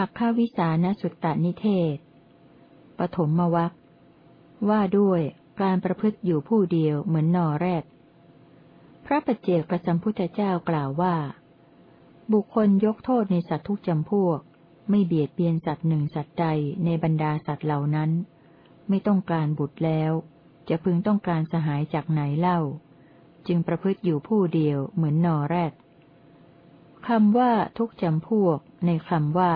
แปดขักข้าวิสานสุตตนิเทศ ปฐมวัคว่าด้วยการประพฤติอยู่ผู้เดียวเหมือนนอแรก พระปัจเจกประสัมพุทธเจ้ากล่าวว่า บุคคลยกโทษในสัตว์ทุกจำพวก ไม่เบียดเบียนสัตว์หนึ่งสัตว์ใดในบรรดาสัตว์เหล่านั้น ไม่ต้องการบุตรแล้ว จะพึงต้องการสหายจากไหนเล่า จึงประพฤติอยู่ผู้เดียวเหมือนนอแรกคำว่าทุกจำพวก ในคำว่า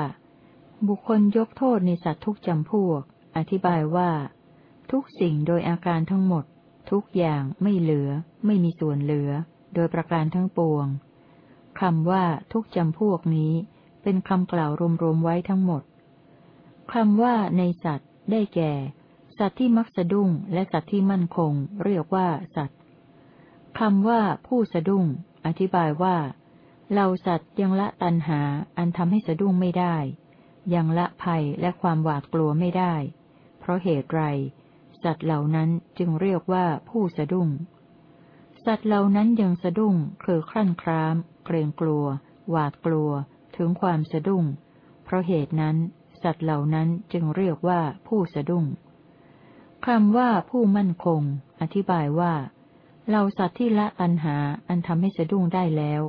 บุคคลยกโทษในสัตว์ทุกจำพวก อธิบายว่า ทุกสิ่งโดยอาการทั้งหมด ทุกอย่างไม่เหลือ ไม่มีส่วนเหลือ โดยประการทั้งปวงคำว่าทุกจำพวกนี้ เป็นคำกล่าวรวมๆไว้ทั้งหมดคำว่าในสัตว์ ได้แก่ สัตว์ที่มักสะดุ้งและสัตว์ที่มั่นคง เรียกว่าสัตว์คำว่าผู้สะดุ้ง อธิบายว่าเราสัตว์ยังละตันหาอันทำให้สะดุ้งไม่ได้ ยังละภัยและความหวาดกลัวไม่ได้ เพราะเหตุไร สัตว์เหล่านั้นจึงเรียกว่าผู้สะดุ้ง สัตว์เหล่านั้นยังสะดุ้งคือครั่นคราม เกรงกลัว หวาดกลัว ถึงความสะดุ้ง เพราะเหตุนั้น สัตว์เหล่านั้นจึงเรียกว่าผู้สะดุ้งคำว่าผู้มั่นคง อธิบายว่าเราสัตว์ที่ละตันหาอันทำให้สะดุ้งได้แล้ว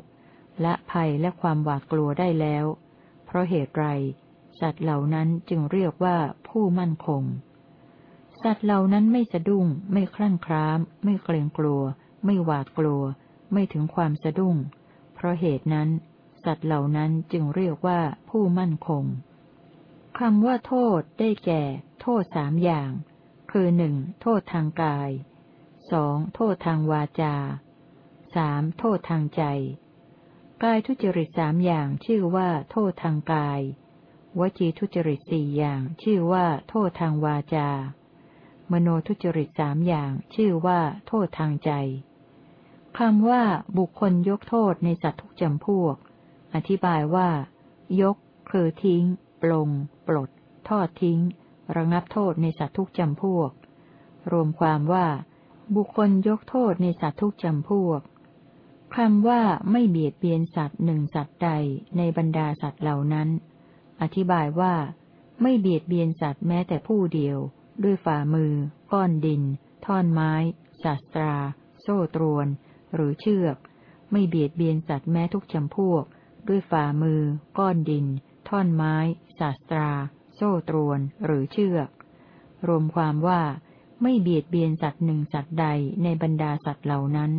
ละภัยและความหวาดกลัวได้แล้ว เพราะเหตุไร สัตว์เหล่านั้นจึงเรียกว่าผู้มั่นคง สัตว์เหล่านั้นไม่สะดุ้ง ไม่คลั่งคราม ไม่เกรงกลัว ไม่หวาดกลัว ไม่ถึงความสะดุ้ง เพราะเหตุนั้น สัตว์เหล่านั้นจึงเรียกว่าผู้มั่นคงคำว่าโทษได้แก่ โทษสามอย่าง คือหนึ่งโทษทางกายสองโทษทางวาจาสามโทษทางใจ กายทุจริตสามอย่างชื่อว่า โทษทางกาย วจีทุจริตสี่อย่าง ชื่อว่าโทษทางวาจา มโนทุจริตสามอย่าง ชื่อว่า โทษทางใจคำว่าบุคคลยกโทษในสัตว์ทุกจำพวก อธิบายว่า ยก คือทิ้ง ปลง ปลด ทอดทิ้ง ระงับโทษในสัตว์ทุกจำพวก รวมความว่า บุคคลยกโทษในสัตว์ทุกจำพวกคำว่าไม่เบียดเบียนสัตว์หนึ่งสัตว์ใดในบรรดาสัตว์เหล่านั้น อธิบายว่า ไม่เบียดเบียนสัตว์แม้แต่ผู้เดียว ด้วยฝ่ามือ ก้อนดิน ท่อนไม้ ศาสตรา โซ่ตรวน หรือเชือก ไม่เบียดเบียนสัตว์แม้ทุกจำพวก ด้วยฝ่ามือ ก้อนดิน ท่อนไม้ ศาสตรา โซ่ตรวน หรือเชือก รวมความว่า ไม่เบียดเบียนสัตว์หนึ่งสัตว์ใดในบรรดาสัตว์เหล่านั้น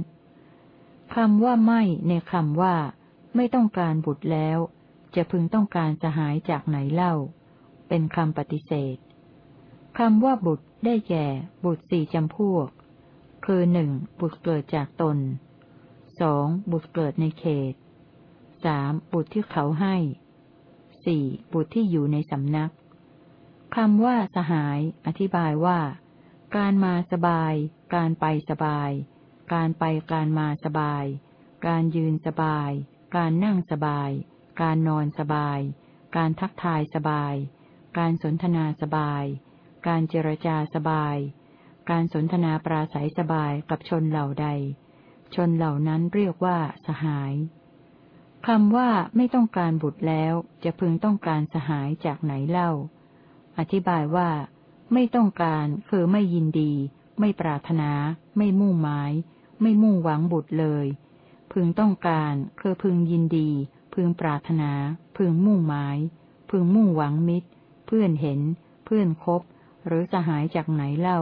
คำว่าไม่ในคำว่า ไม่ต้องการบุตรแล้ว จะพึงต้องการสหายจากไหนเล่า เป็นคำปฏิเสธคำว่าบุตรได้แก่ บุตรสี่จำพวก คือหนึ่งบุตรเกิดจากตนสองบุตรเกิดในเขตสามบุตรที่เขาให้สี่บุตรที่อยู่ในสำนักคำว่าสหาย อธิบายว่า การมาสบาย การไปสบาย การไปการมาสบาย การยืนสบาย การนั่งสบาย การนอนสบาย การทักทายสบาย การสนทนาสบาย การเจรจาสบาย การสนทนาปราศัยสบายกับชนเหล่าใด ชนเหล่านั้นเรียกว่าสหายคำว่าไม่ต้องการบุตรแล้ว จะพึงต้องการสหายจากไหนเล่า อธิบายว่า ไม่ต้องการคือไม่ยินดี ไม่ปรารถนา ไม่มุ่งหมาย ไม่มุ่งหวังบุตรเลย พึงต้องการคือพึงยินดี พึงปรารถนา พึงมุ่งหมาย พึงมุ่งหวังมิตร เพื่อนเห็น เพื่อนคบ หรือสหายจากไหนเล่า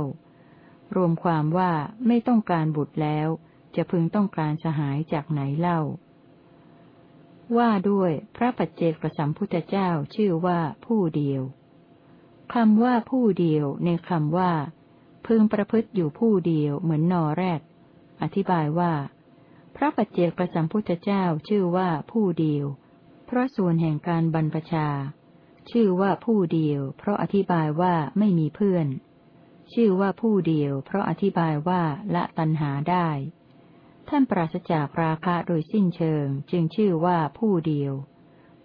รวมความว่าไม่ต้องการบุตรแล้ว จะพึงต้องการสหายจากไหนเล่า ว่าด้วยพระปัจเจกประสัมพุทธเจ้าชื่อว่าผู้เดียวคำว่าผู้เดียวในคำว่า พึงประพฤติอยู่ผู้เดียวเหมือนนอแรกอธิบายว่า พระปัจเจกประสัมพุทธเจ้าชื่อว่าผู้เดียว เพราะส่วนแห่งการบรรพชา ชื่อว่าผู้เดียว เพราะอธิบายว่าไม่มีเพื่อน ชื่อว่าผู้เดียว เพราะอธิบายว่าละตัณหาได้ ท่านปราศจากราคะโดยสิ้นเชิง จึงชื่อว่าผู้เดียว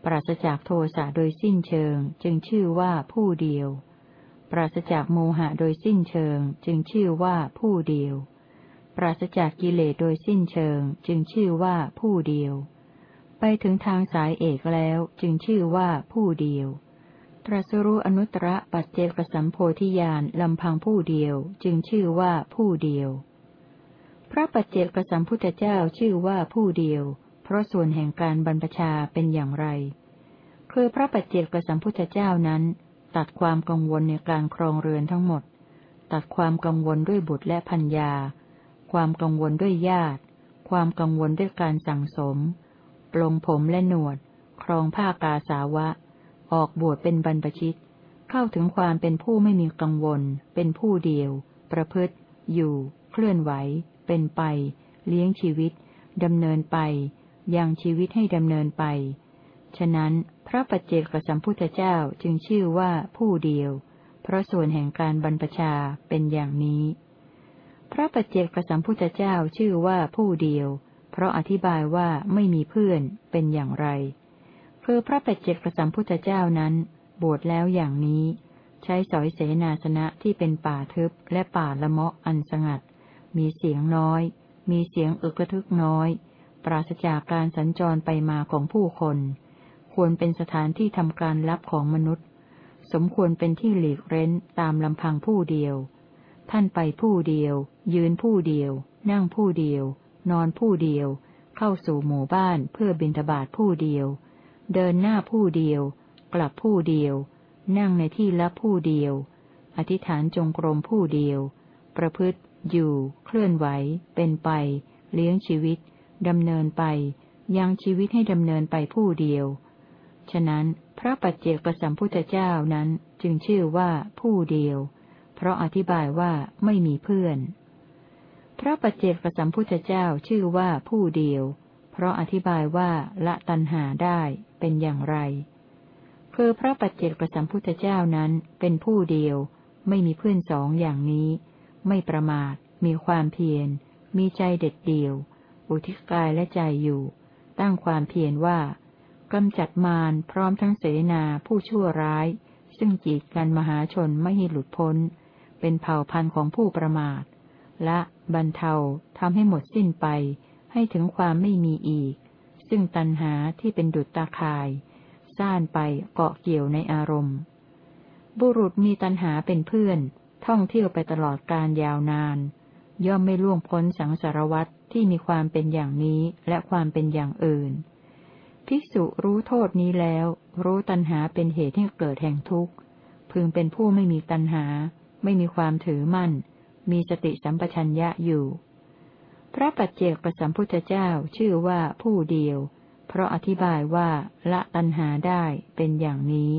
ปราศจากโทสะโดยสิ้นเชิง จึงชื่อว่าผู้เดียว ปราศจากโมหะโดยสิ้นเชิง จึงชื่อว่าผู้เดียว ปราศจากกิเลสโดยสิ้นเชิง จึงชื่อว่าผู้เดียว ไปถึงทางสายเอกแล้วจึงชื่อว่าผู้เดียว ตรัสรู้อนุตตรปัจเจกสัมโพธิญาณลำพังผู้เดียว จึงชื่อว่าผู้เดียว พระปัจเจกสัมพุทธเจ้าชื่อว่าผู้เดียว เพราะส่วนแห่งการบรรพชาเป็นอย่างไร คือพระปัจเจกสัมพุทธเจ้านั้น ตัดความกังวลในการครองเรือนทั้งหมด ตัดความกังวลด้วยบุตรและพัญญา ความกังวลด้วยญาติ ความกังวลด้วยการสั่งสม ปลงผมและหนวด ครองผ้ากาสาวะ ออกบวชเป็นบรรพชิต เข้าถึงความเป็นผู้ไม่มีกังวล เป็นผู้เดียว ประพฤติ อยู่ เคลื่อนไหว เป็นไป เลี้ยงชีวิต ดำเนินไป ยังชีวิตให้ดำเนินไป ฉะนั้นพระปัจเจกสัมพุทธเจ้าจึงชื่อว่าผู้เดียว เพราะส่วนแห่งการบรรพชาเป็นอย่างนี้ พระปัจเจกสัมพุทธเจ้าชื่อว่าผู้เดียว เพราะอธิบายว่าไม่มีเพื่อนเป็นอย่างไร คือพระปัจเจกสัมพุทธเจ้านั้น บวชแล้วอย่างนี้ ใช้สอยเสนาสนะที่เป็นป่าทึบและป่าละเมาะอันสงัด มีเสียงน้อย มีเสียงอึกระทึกน้อย ปราศจากการสัญจรไปมาของผู้คน ควรเป็นสถานที่ทำการลับของมนุษย์ สมควรเป็นที่หลีกเร้นตามลำพังผู้เดียว ท่านไปผู้เดียว ยืนผู้เดียว นั่งผู้เดียว นอนผู้เดียว เข้าสู่หมู่บ้านเพื่อบินทบาทผู้เดียว เดินหน้าผู้เดียว กลับผู้เดียว นั่งในที่ลับผู้เดียว อธิษฐานจงกรมผู้เดียว ประพฤติ อยู่ เคลื่อนไหว เป็นไป เลี้ยงชีวิตดำเนินไป ยังชีวิตให้ดำเนินไปผู้เดียว ฉะนั้นพระปัจเจกประสัมพุทธเจ้านั้นจึงชื่อว่าผู้เดียว เพราะอธิบายว่าไม่มีเพื่อน พระปัจเจกสัมพุทธเจ้าชื่อว่าผู้เดียว เพราะอธิบายว่าละตัณหาได้เป็นอย่างไร คือพระปัจเจกสัมพุทธเจ้านั้นเป็นผู้เดียว ไม่มีเพื่อนสองอย่างนี้ ไม่ประมาท มีความเพียร มีใจเด็ดเดี่ยว อุทิศกายและใจอยู่ ตั้งความเพียรว่ากำจัดมารพร้อมทั้งเสนาผู้ชั่วร้าย ซึ่งจีดกันมหาชนไม่ให้หลุดพ้น เป็นเผ่าพันธุ์ของผู้ประมาท และบรรเทาทำให้หมดสิ้นไป ให้ถึงความไม่มีอีก ซึ่งตัณหาที่เป็นดุจตาคายซ่านไปเกาะเกี่ยวในอารมณ์ บุรุษมีตัณหาเป็นเพื่อน ท่องเที่ยวไปตลอดการยาวนาน ย่อมไม่ล่วงพ้นสังสารวัตที่มีความเป็นอย่างนี้และความเป็นอย่างอื่น ภิกษุรู้โทษนี้แล้ว รู้ตัณหาเป็นเหตุให้เกิดแห่งทุกข์ พึงเป็นผู้ไม่มีตัณหา ไม่มีความถือมั่น มีสติสัมปชัญญะอยู่ พระปัจเจกประสัมพุทธเจ้าชื่อว่าผู้เดียว เพราะอธิบายว่าละตัณหาได้เป็นอย่างนี้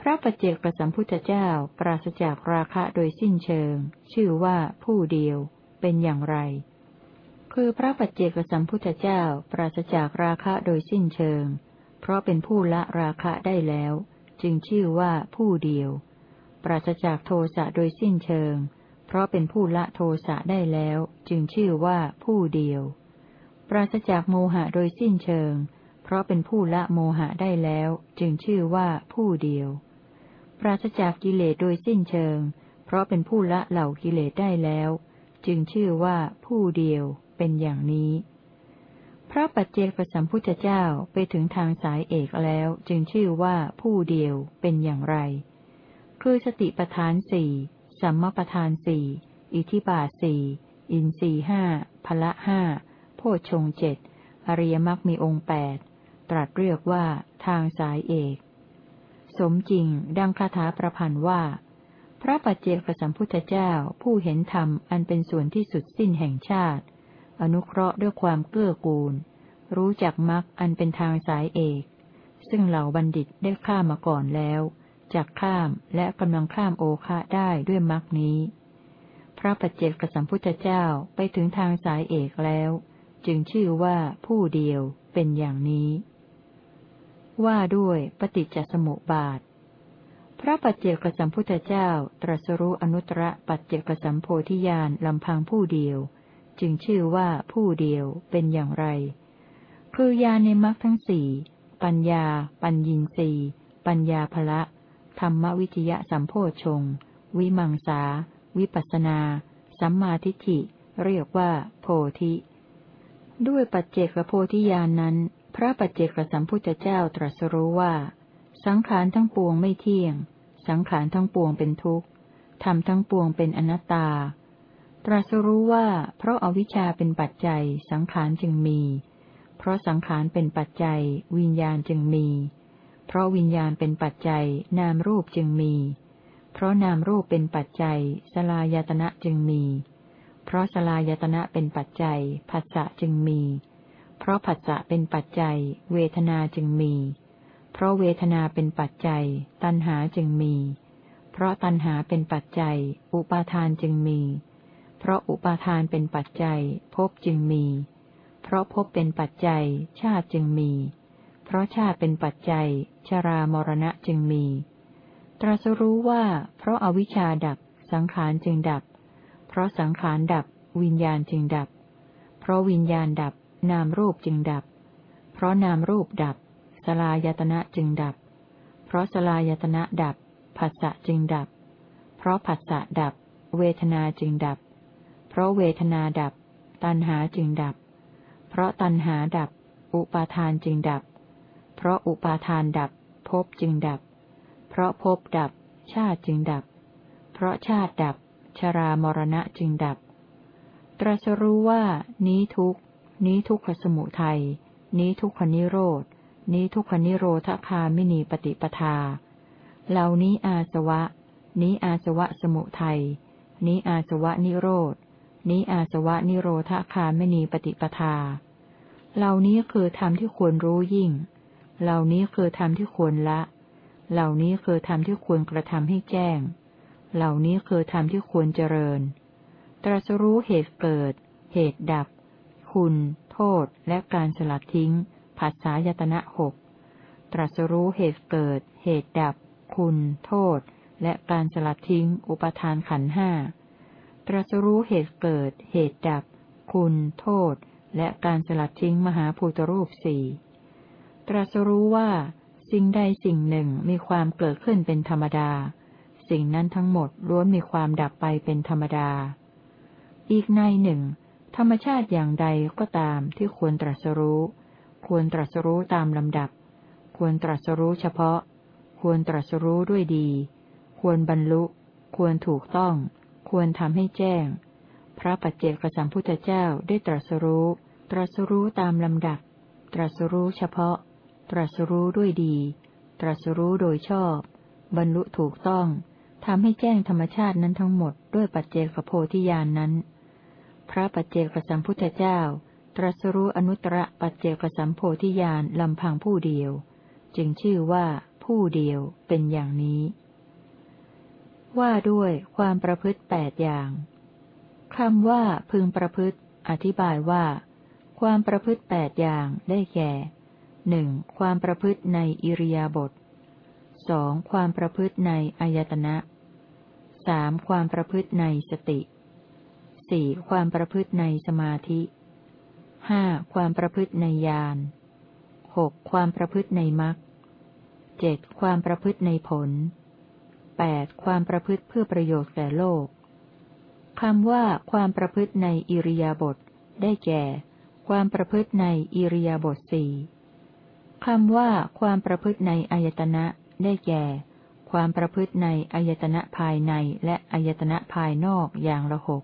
พระปัจเจกประสัมพุทธเจ้าปราศจากราคะโดยสิ้นเชิง ชื่อว่าผู้เดียวเป็นอย่างไร คือพระปัจเจกสัมพุทธเจ้าปราศจากราคะโดยสิ้นเชิง เพราะเป็นผู้ละราคะได้แล้ว จึงชื่อว่าผู้เดียว ปราศจากโทสะโดยสิ้นเชิง เพราะเป็นผู้ละโทสะได้แล้ว จึงชื่อว่าผู้เดียว ปราศจากโมหะโดยสิ้นเชิง เพราะเป็นผู้ละโมหะได้แล้ว จึงชื่อว่าผู้เดียว ปราศจากกิเลสโดยสิ้นเชิง เพราะเป็นผู้ละเหล่ากิเลสได้แล้ว จึงชื่อว่าผู้เดียวเป็นอย่างนี้ พระปัจเจกสัมพุทธเจ้าไปถึงทางสายเอกแล้ว จึงชื่อว่าผู้เดียวเป็นอย่างไร คือสติปทานสี่สัมมาประธานสี่อิทิบาสี่อินสี่ห้าพละห้าโพชงเจ็ดอริยมรรคมีองค์แปดตรัสเรียกว่าทางสายเอก สมจริงดังคาถาประพันธ์ว่า พระปัจเจกสัมพุทธเจ้าผู้เห็นธรรมอันเป็นส่วนที่สุดสิ้นแห่งชาติ อนุเคราะห์ด้วยความเกื้อกูล รู้จักมรรคอันเป็นทางสายเอก ซึ่งเหล่าบัณฑิตได้ข้ามาก่อนแล้ว จักข้ามและกำลังข้ามโอคะได้ด้วยมรรคนี้ พระปัจเจกสัมพุทธเจ้าไปถึงทางสายเอกแล้ว จึงชื่อว่าผู้เดียวเป็นอย่างนี้ ว่าด้วยปฏิจจสมุปบาท พระปัจเจกสัมพุทธเจ้า ตรัสรู้อนุตตรปัจเจกสัมโพธิญาณลำพังผู้เดียว จึงชื่อว่าผู้เดียวเป็นอย่างไร คือญาณในมรรคทั้งสี่ปัญญา ปัญญินสีปัญญาภละ ธรรมวิจยะสัมโพชง วิมังสา วิปัสนา สัมมาทิฏฐิ เรียกว่า โพธิ ด้วยปัจเจกโพธิญาณนนั้น พระปัจเจกสัมพุทธเจ้าตรัสรู้ว่า สังขารทั้งปวงไม่เที่ยง สังขารทั้งปวงเป็นทุกข์ธรรมทั้งปวงเป็นอนัตตา ตรัสรู้ว่า เพราะอาวิชชาเป็นปัจจัย สังขารจึงมี เพราะสังขารเป็นปัจจัย วิญญาณจึงมีเพราะวิญญาณเป็นปัจจัย นามรูปจึงมี เพราะนามรูปเป็นปัจจัย สลายตนะจึงมี เพราะสลายตนะเป็นปัจจัยผัสสะจึงมี เพราะผัสสะเป็นปัจจัย เวทนาจึงมี เพราะเวทนาเป็นปัจจัย ตัณหาจึงมี เพราะตัณหาเป็นปัจจัย อุปาทานจึงมี เพราะอุปาทานเป็นปัจจัยภพจึงมี เพราะภพเป็นปัจจัย ชาติจึงมี เพราะชาติเป็นปัจจัย ชรามรณะจึงมี ตรัสรู้ว่าเพราะอาวิชชาดับ สังขารจึงดับ เพราะสังขารดับ วิญญาณจึงดับ เพราะวิญญาณดับ นามรูปจึงดับ เพราะนามรูปดับ สลายตนะจึงดับ เพราะสลายตนะดับผัสสะจึงดับ เพราะผัสสะดับ เวทนาจึงดับ เพราะเวทนาดับ ตัณหาจึงดับ เพราะตัณหาดับ อุปาทานจึงดับ เพราะอุปาทานดับภพจึงดับ เพราะภพดับ ชาติจึงดับ เพราะชาติดับ ชรามรณะจึงดับ ตรัสรู้ว่านี้ทุกนี้ทุกขสมุทัย นี้ทุกขนิโรธ นี้ทุกขนิโรธคามินีปฏิปทา เหล่านี้อาสวะ นี้อาสวะสมุทัย นี้อาสวะนิโรธ นี้อาสวะนิโรธคามินีปฏิปทา เหล่านี้คือธรรมที่ควรรู้ยิ่ง เหล่านี้คือธรรมที่ควรละ เหล่านี้คือธรรมที่ควรกระทำให้แจ้ง เหล่านี้คือธรรมที่ควรเจริญ ตรัสรู้เหตุเกิด เหตุดับ คุณ โทษ และการสลัดทิ้ง ผัสสายตนะหก ตรัสรู้เหตุเกิด เหตุดับ คุณ โทษ และการสลัดทิ้ง อุปทานขันห้า ตรัสรู้เหตุเกิด เหตุดับ คุณ โทษ และการสลัดทิ้งมหาภูตรูปสี่ ตรัสรู้ว่า สิ่งใดสิ่งหนึ่งมีความเกิดขึ้นเป็นธรรมดา สิ่งนั้นทั้งหมดล้วนมีความดับไปเป็นธรรมดา อีกในหนึ่ง ธรรมชาติอย่างใดก็ตามที่ควรตรัสรู้ ควรตรัสรู้ตามลำดับ ควรตรัสรู้เฉพาะ ควรตรัสรู้ด้วยดี ควรบรรลุ ควรถูกต้อง ควรทำให้แจ้ง พระปัจเจกสัมพุทธเจ้าได้ตรัสรู้ ตรัสรู้ตามลำดับ ตรัสรู้เฉพาะ ตรัสรู้ด้วยดี ตรัสรู้โดยชอบ บรรลุถูกต้องทำให้แจ้งธรรมชาตินั้นทั้งหมดด้วยปัจเจกโพธิญาณนนั้น พระปัจเจกสัมพุทธเจ้า ตรัสรู้อนุตตรปัจเจกสัมโพธิญาณลำพังผู้เดียว จึงชื่อว่าผู้เดียวเป็นอย่างนี้ ว่าด้วยความประพฤติแปดอย่างคำว่าพึงประพฤติ อธิบายว่า ความประพฤติแปดอย่างได้แก่ หนึ่งความประพฤติในอิริยาบถสองความประพฤติในอายตนะสามความประพฤติในสติสี่ความประพฤติในสมาธิห้าความประพฤติในญาณหกความประพฤติในมรรคเจ็ดความประพฤติในผลแปดความประพฤติเพื่อประโยชน์แก่โลกคำว่าความประพฤติในอิริยาบถได้แก่ ความประพฤติในอิริยาบถสี่ คำว่าความประพฤติในอายตนะได้แก่ ความประพฤติในอายตนะภายในและอายตนะภายนอกอย่างละหก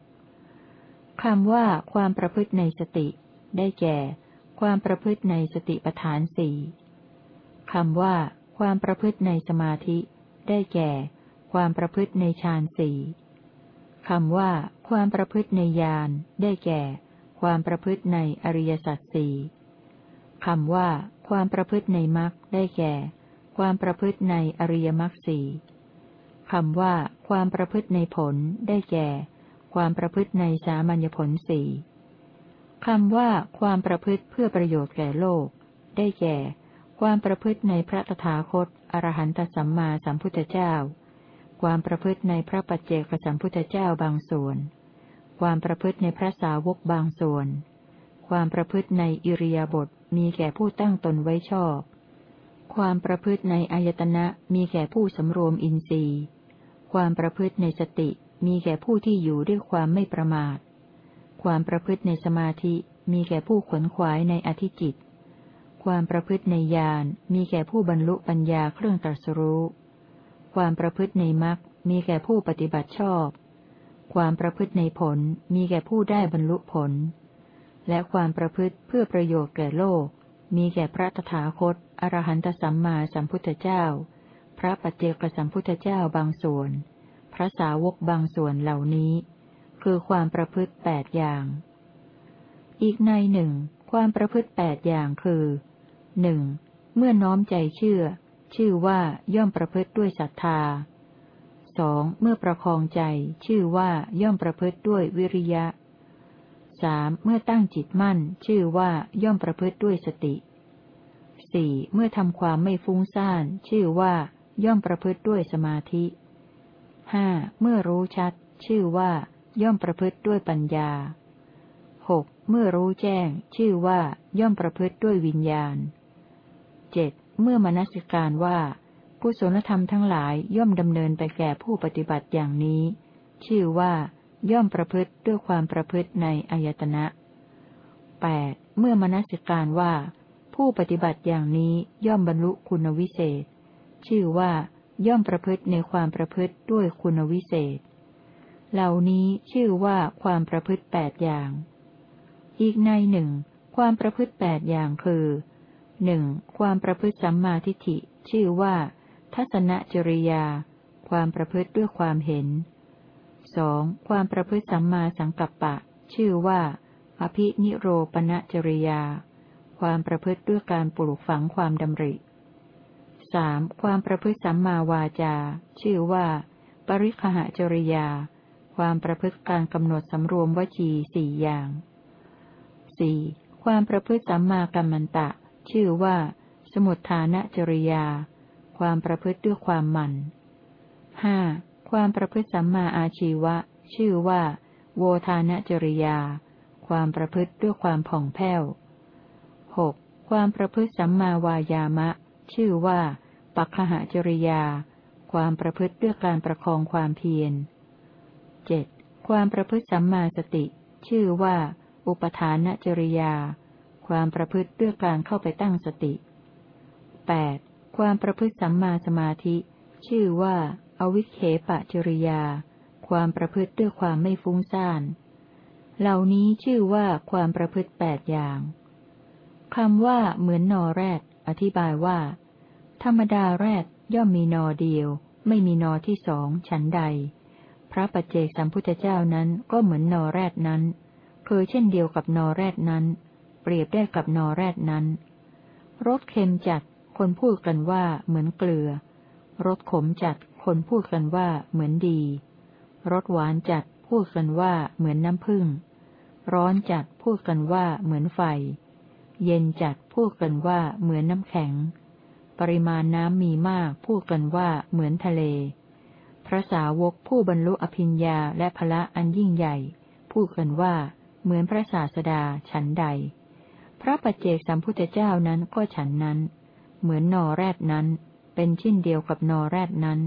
คำว่าความประพฤติในสติ ได้แก่ ความประพฤติในสติปทานสี่คำว่า ความประพฤติในสมาธิ ได้แก่ ความประพฤติในฌานสี่คำว่า ความประพฤติในญาณได้แก่ ความประพฤติในอริยสัจสี่ คำว่า ความประพฤติในมรรคได้แก่ ความประพฤติในอริยมรรคสี่คำว่า ความประพฤติในผลได้แก่ ความประพฤติในสามัญญผลสี่คำว่าความประพฤติเพื่อประโยชน์แก่โลก ได้แก่ ความประพฤติในพระตถาคตอรหันตสัมมาสัมพุทธเจ้า ความประพฤติในพระปัจเจกสัมพุทธเจ้าบางส่วน ความประพฤติในพระสาวกบางส่วน ความประพฤติในอิริยาบถมีแก่ผู้ตั้งตนไว้ชอบ ความประพฤติในอายตนะมีแก่ผู้สำรวมอินทรีย์ ความประพฤติในสติมีแก่ผู้ที่อยู่ด้วยความไม่ประมาท ความประพฤติในสมาธิมีแก่ผู้ขวนขวายในอธิจิตคความประพฤติในญาณมีแก่ผู้บรรลุปัญญาเครื่องตรัสรู้ ความประพฤติในมรรคมีแก่ผู้ปฏิบัติชอบ ความประพฤติในผลมีแก่ผู้ได้บรรลุผล และความประพฤติเพื่อประโยชน์แก่โลก มีแก่พระตถาคต อรหันตสัมมาสัมพุทธเจ้า พระปัจเจกสัมพุทธเจ้าบางส่วน พระสาวกบางส่วนเหล่านี้ คือความประพฤติแปดอย่าง อีกในหนึ่ง ความประพฤติแปดอย่างคือหนึ่งเมื่อน้อมใจเชื่อ ชื่อว่าย่อมประพฤติด้วยศรัทธาสองเมื่อประคองใจ ชื่อว่าย่อมประพฤติด้วยวิริยะ สามเมื่อตั้งจิตมั่น ชื่อว่าย่อมประพฤติด้วยสติสี่เมื่อทำความไม่ฟุ้งซ่าน ชื่อว่าย่อมประพฤติด้วยสมาธิห้าเมื่อรู้ชัด ชื่อว่า ย่อมประพฤติด้วยปัญญาหกเมื่อรู้แจ้ง ชื่อว่า ย่อมประพฤติด้วยวิญญาณเจ็ดเมื่อมนสิการว่ากุศลธรรมทั้งหลายย่อมดำเนินไปแก่ผู้ปฏิบัติอย่างนี้ ชื่อว่า ย่อมประพฤติด้วยความประพฤติในอายตนะแปดเมื่อมนสิการว่า ผู้ปฏิบัติอย่างนี้ย่อมบรรลุคุณวิเศษ ชื่อว่า ย่อมประพฤติในความประพฤติด้วยคุณวิเศษ เหล่านี้ชื่อว่าความประพฤติแปดอย่าง อีกในหนึ่งความประพฤติแปดอย่างคือหนึ่งความประพฤติสัมมาทิฏฐิ ชื่อว่า ทัศนจริยา ความประพฤติด้วยความเห็น สองความประพฤติสัมมาสังกัปปะ ชื่อว่า อภินิโรปณจริยา ความประพฤติด้วยการปลูกฝังความดำริสามความประพฤติสัมมาวาจา ชื่อว่า ปริคหจริยา ความประพฤติการกำหนดสำรวมวจีสี่อย่างสี่ความประพฤติสัมมากัมมันตะ ชื่อว่า สมุทฐานจริยา ความประพฤติด้วยความหมั่นห้า ความประพฤติสัมมาอาชีวะ ชื่อว่า โวทานจริยา ความประพฤติด้วยความผ่องแผ้วหกความประพฤติสัมมาวายามะ ชื่อว่าปัคหจริยา ความประพฤติด้วยการประคองความเพียรเจ็ดความประพฤติสัมมาสติ ชื่อว่า อุปทานจริยา ความประพฤติด้วยการเข้าไปตั้งสติ 8. ความประพฤติสัมมาสมาธิ ชื่อว่า อวิเคปะจริยา ความประพฤติด้วยความไม่ฟุ้งซ่าน เหล่านี้ชื่อว่าความประพฤติแปดอย่างคำว่าเหมือนนอแรดอธิบายว่า ธรรมดาแรดย่อมมีนอเดียว ไม่มีนอที่สองฉันใด พระปัจเจกสัมพุทธเจ้านั้นก็เหมือนนอแรดนั้นคือเช่นเดียวกับนอแรดนั้น เปรียบได้กับนอแรดนั้นรสเค็มจัดคนพูดกันว่าเหมือนเกลือรสขมจัด คนพูดกันว่าเหมือนดี รสหวานจัดพูดกันว่าเหมือนน้ำผึ้ง ร้อนจัดพูดกันว่าเหมือนไฟ เย็นจัดพูดกันว่าเหมือนน้ำแข็ง ปริมาณน้ำมีมากพูดกันว่าเหมือนทะเล พระสาวกผู้บรรลุอภิญญาและพละอันยิ่งใหญ่ พูดกันว่าเหมือนพระศาสดาฉันใด พระปัจเจกสัมพุทธเจ้านั้นก็ฉันนั้น เหมือนนอแรดนั้น เป็นชิ้นเดียวกับนอแรดนั้น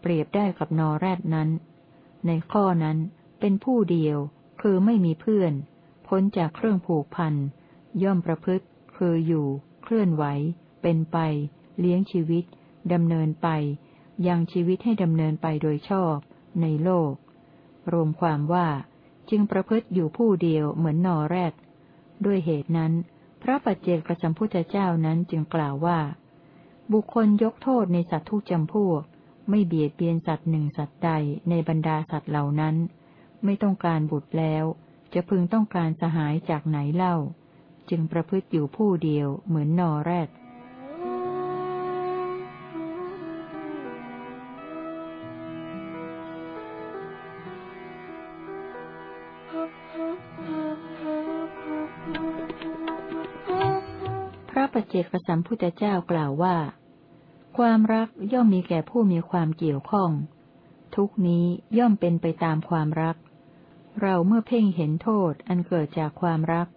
เปรียบได้กับนอแรดนั้น ในข้อนั้นเป็นผู้เดียว คือไม่มีเพื่อน พ้นจากเครื่องผูกพัน ย่อมประพฤติ คืออยู่ เคลื่อนไหว เป็นไป เลี้ยงชีวิต ดำเนินไป ยังชีวิตให้ดำเนินไปโดยชอบ ในโลก รวมความว่าจึงประพฤติอยู่ผู้เดียวเหมือนนอแรด ด้วยเหตุนั้น พระปัจเจกสัมพุทธเจ้านั้นจึงกล่าวว่า บุคคลยกโทษในสัตว์ทุกจำพวก ไม่เบียดเบียนสัตว์หนึ่งสัตว์ใดในบรรดาสัตว์เหล่านั้น ไม่ต้องการบุตรแล้ว จะพึงต้องการสหายจากไหนเล่า จึงประพฤติอยู่ผู้เดียวเหมือนนอแรดปัจเจกสัมพุทธเจ้ากล่าวว่า ความรักย่อมมีแก่ผู้มีความเกี่ยวข้อง ทุกนี้ย่อมเป็นไปตามความรัก เราเมื่อเพ่งเห็นโทษอันเกิดจากความรัก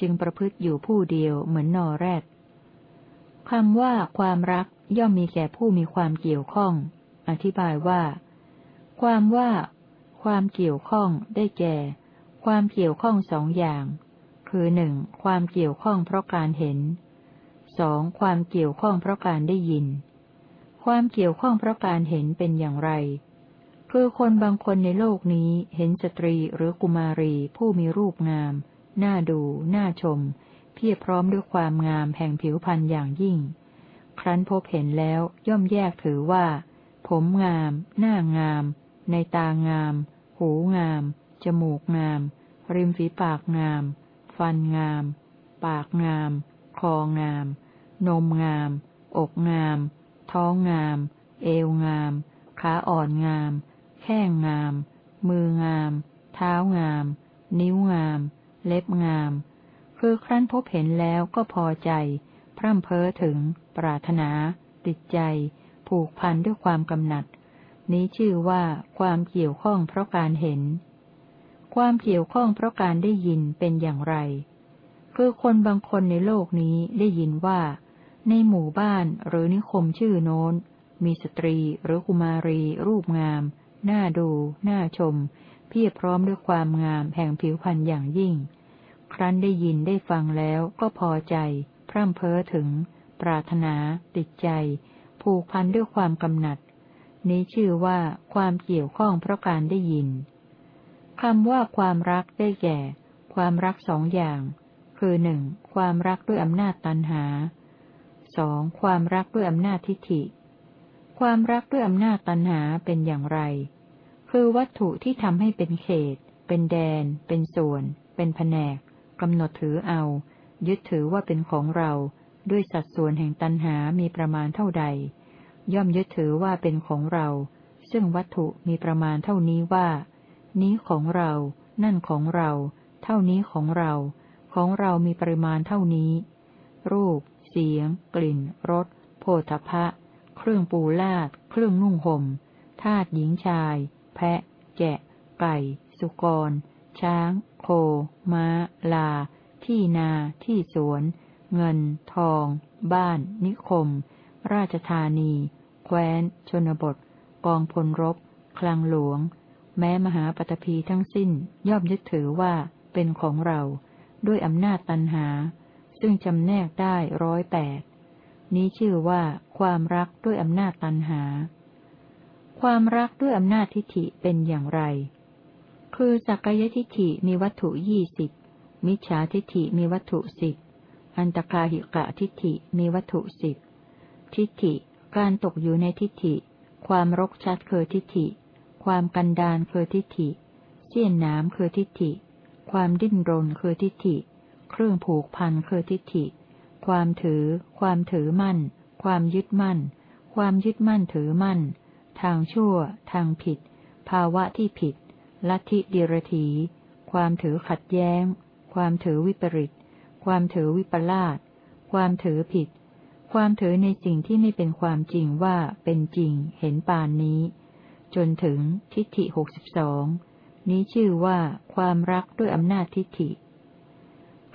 จึงประพฤติอยู่ผู้เดียวเหมือนนอแรดคำว่าความรักย่อมมีแก่ผู้มีความเกี่ยวข้อง อธิบายว่า ความว่า ความเกี่ยวข้องได้แก่ ความเกี่ยวข้องสองอย่าง คือหนึ่งความเกี่ยวข้องเพราะการเห็นสองความเกี่ยวข้องเพราะการได้ยิน ความเกี่ยวข้องเพราะการเห็นเป็นอย่างไร คือคนบางคนในโลกนี้เห็นสตรีหรือกุมารีผู้มีรูปงาม น่าดู น่าชม เพียบพร้อมด้วยความงามแห่งผิวพรรณอย่างยิ่ง ครั้นพบเห็นแล้วย่อมแยกถือว่า ผมงาม หน้างาม ในตางาม หูงาม จมูกงาม ริมฝีปากงาม ฟันงาม ปากงาม คองาม นมงาม อกงาม ท้องงาม เอวงาม ขาอ่อนงาม แข้งงาม มืองาม เท้างาม นิ้วงาม เล็บงาม คือครั้นพบเห็นแล้วก็พอใจ พร่ำเพ้อถึง ปรารถนา ติดใจ ผูกพันด้วยความกำหนัด นี้ชื่อว่าความเกี่ยวข้องเพราะการเห็น ความเกี่ยวข้องเพราะการได้ยินเป็นอย่างไร คือคนบางคนในโลกนี้ได้ยินว่า ในหมู่บ้านหรือนิคมชื่อโน้น มีสตรีหรือกุมารี รูปงาม น่าดู น่าชม เพียบพร้อมด้วยความงามแห่งผิวพรรณอย่างยิ่ง ครั้นได้ยินได้ฟังแล้วก็พอใจ พร่ำเพ้อถึง ปรารถนา ติดใจ ผูกพันด้วยความกำหนัด นี้ชื่อว่าความเกี่ยวข้องเพราะการได้ยินคำว่าความรักได้แก่ ความรักสองอย่าง คือหนึ่งความรักด้วยอำนาจตันหา สองความรักด้วยอำนาจทิฏฐิ ความรักด้วยอำนาจตันหาเป็นอย่างไร คือวัตถุที่ทำให้เป็นเขต เป็นแดน เป็นส่วน เป็นแผนกกำหนดถือเอา ยึดถือว่าเป็นของเรา ด้วยสัดส่วนแห่งตันหามีประมาณเท่าใด ย่อมยึดถือว่าเป็นของเรา ซึ่งวัตถุมีประมาณเท่านี้ว่า นี้ของเรา นั่นของเรา เท่านี้ของเรา ของเรามีปริมาณเท่านี้ รูป สียง กลิ่น รสโผฏฐะเครื่องปูลาด เครื่องนุ่งห่ม ทาตหญิงชาย แพะ แกะ ไก่ สุกร ช้าง โค ม้า ลา ที่นา ที่สวน เงิน ทอง บ้าน นิคม ราชธานี แคว้น ชนบท กองพลรบ คลังหลวง แม้มหาปฐพีทั้งสิ้นย่อมยึดถือว่าเป็นของเรา ด้วยอำนาจตันหา ซึ่งจำแนกได้ร้อยแปดนี้ชื่อว่าความรักด้วยอำนาจตันหา ความรักด้วยอำนาจทิฏฐิเป็นอย่างไร คือสักยทิฏฐิมีวัตถุยี่สิบ มิจฉาทิฏฐิมีวัตถุสิบ อันตคาหิกะทิฏฐิมีวัตถุสิบ ทิฏฐิ การตกอยู่ในทิฏฐิ ความรกชัดคือทิฏฐิ ความกันดานคือทิฏฐิ เสี้ยนน้ำคือทิฏฐิ ความดิ้นรนคือทิฏฐิ เครื่องผูกพันคือทิฏฐิ ความถือ ความถือมั่น ความยึดมั่น ความยึดมั่นถือมั่น ทางชั่ว ทางผิด ภาวะที่ผิด ลัทธิเดียรถี ความถือขัดแย้ง ความถือวิปริต ความถือวิปลาส ความถือผิด ความถือในสิ่งที่ไม่เป็นความจริงว่าเป็นจริง เห็นปานนี้ จนถึงทิฏฐิหกสิบสองนี้ชื่อว่าความรักด้วยอำนาจทิฏฐิ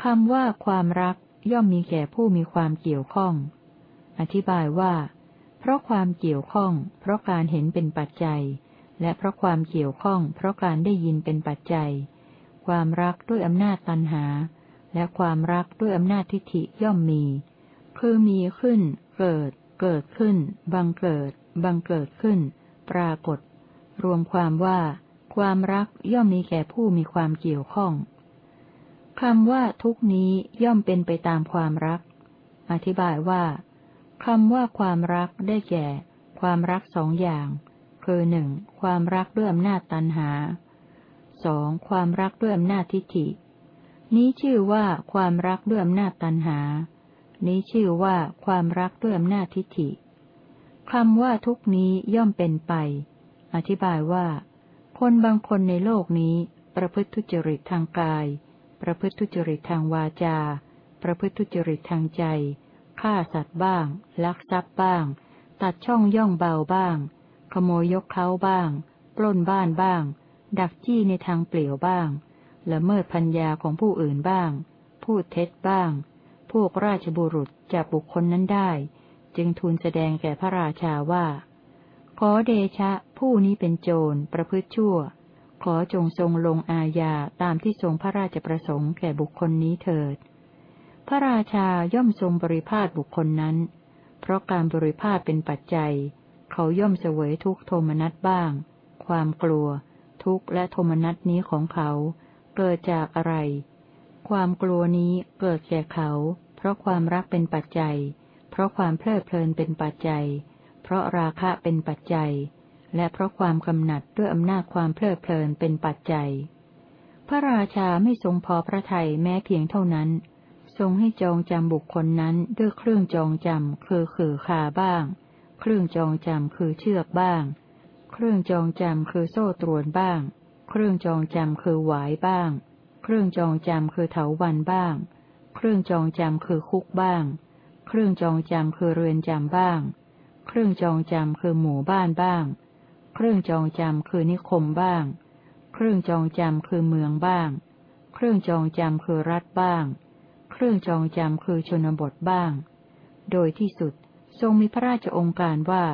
คำว่าความรักย่อมมีแก่ผู้มีความเกี่ยวข้อง อธิบายว่า เพราะความเกี่ยวข้อง เพราะการเห็นเป็นปัจจัย และเพราะความเกี่ยวข้อง เพราะการได้ยินเป็นปัจจัย ความรักด้วยอำนาจตันหา และความรักด้วยอำนาจทิฏฐิย่อมมี คือมีขึ้น เกิด เกิดขึ้น บังเกิด บังเกิดขึ้น ปรากฏ รวมความว่า ความรักย่อมมีแก่ผู้มีความเกี่ยวข้อง คำว่าทุกนี้ย่อมเป็นไปตามความรัก อธิบายว่าคำว่าความรักได้แก่ ความรักสองอย่าง คือหนึ่งความรักด้วยอำนาจตันหาสองความรักด้วยอำนาจทิฏฐิ นี้ชื่อว่าความรักด้วยอำนาจตันหา นี้ชื่อว่าความรักด้วยอำนาจทิฏฐิคำว่าทุกนี้ย่อมเป็นไป อธิบายว่า คนบางคนในโลกนี้ประพฤติทุจริตทางกาย ประพฤติทุจริตทางวาจา ประพฤติทุจริตทางใจ ฆ่าสัตว์บ้าง ลักทรัพย์บ้าง ตัดช่องย่องเบาบ้าง ขโมยยกเขาบ้าง ปล้นบ้านบ้าง ดักจี้ในทางเปลี่ยวบ้าง ละเมิดพัญญาของผู้อื่นบ้าง พูดเท็จบ้าง พวกราชบุรุษจับบุคคลนั้นได้ จึงทูลแสดงแก่พระราชาว่า ขอเดชะผู้นี้เป็นโจรประพฤติชั่ว ขอจงทรงลงอาญาตามที่ทรงพระราชประสงค์แก่บุคคลนี้เถิด พระราชาย่อมทรงบริพาทบุคคลนั้น เพราะการบริพาทเป็นปัจจัย เขาย่อมเสวยทุกโทมนัสบ้าง ความกลัว ทุกข์และโทมนัสนี้ของเขา เกิดจากอะไร ความกลัวนี้เกิดแก่เขา เพราะความรักเป็นปัจจัย เพราะความเพลิดเพลินเป็นปัจจัย เพราะราคะเป็นปัจจัย และเพราะความกำหนัดด้วยอำนาจความเพลิดเพลินเป็นปัจจัย พระราชาไม่ทรงพอพระทัยแม้เพียงเท่านั้น ทรงให้จองจำบุคคลนั้นด้วยเครื่องจองจำคือขือคาบ้าง เครื่องจองจำคือเชือกบ้าง เครื่องจองจำคือโซ่ตรวนบ้าง เครื่องจองจำคือหวายบ้าง เครื่องจองจำคือเถาวันบ้าง เครื่องจองจำคือคุกบ้าง เครื่องจองจำคือเรือนจำบ้าง เครื่องจองจำคือหมู่บ้านบ้าง เครื่องจองจำคือนิคมบ้าง เครื่องจองจำคือเมืองบ้าง เครื่องจองจำคือรัฐบ้าง เครื่องจองจำคือชนบทบ้าง โดยที่สุดทรงมีพระราชองค์การว่า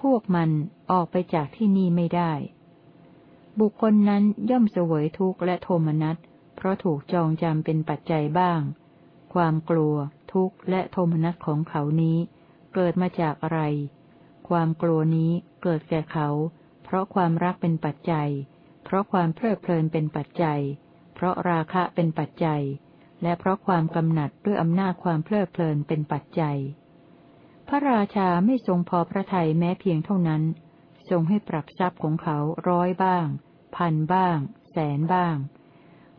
พวกมันออกไปจากที่นี่ไม่ได้ บุคคลนั้นย่อมเสวยทุกข์และโทมนัส เพราะถูกจองจำเป็นปัจจัยบ้าง ความกลัว ทุกข์และโทมนัสของเขานี้ เกิดมาจากอะไร ความกลัวนี้เกิดแก่เขา เพราะความรักเป็นปัจจัย เพราะความเพลิดเพลินเป็นปัจจัย เพราะราคะเป็นปัจจัย และเพราะความกำหนัดด้วยอำนาจความเพลิดเพลินเป็นปัจจัย พระราชาไม่ทรงพอพระทัยแม้เพียงเท่านั้น ทรงให้ปรับทรัพย์ของเขาร้อยบ้าง พันบ้าง แสนบ้าง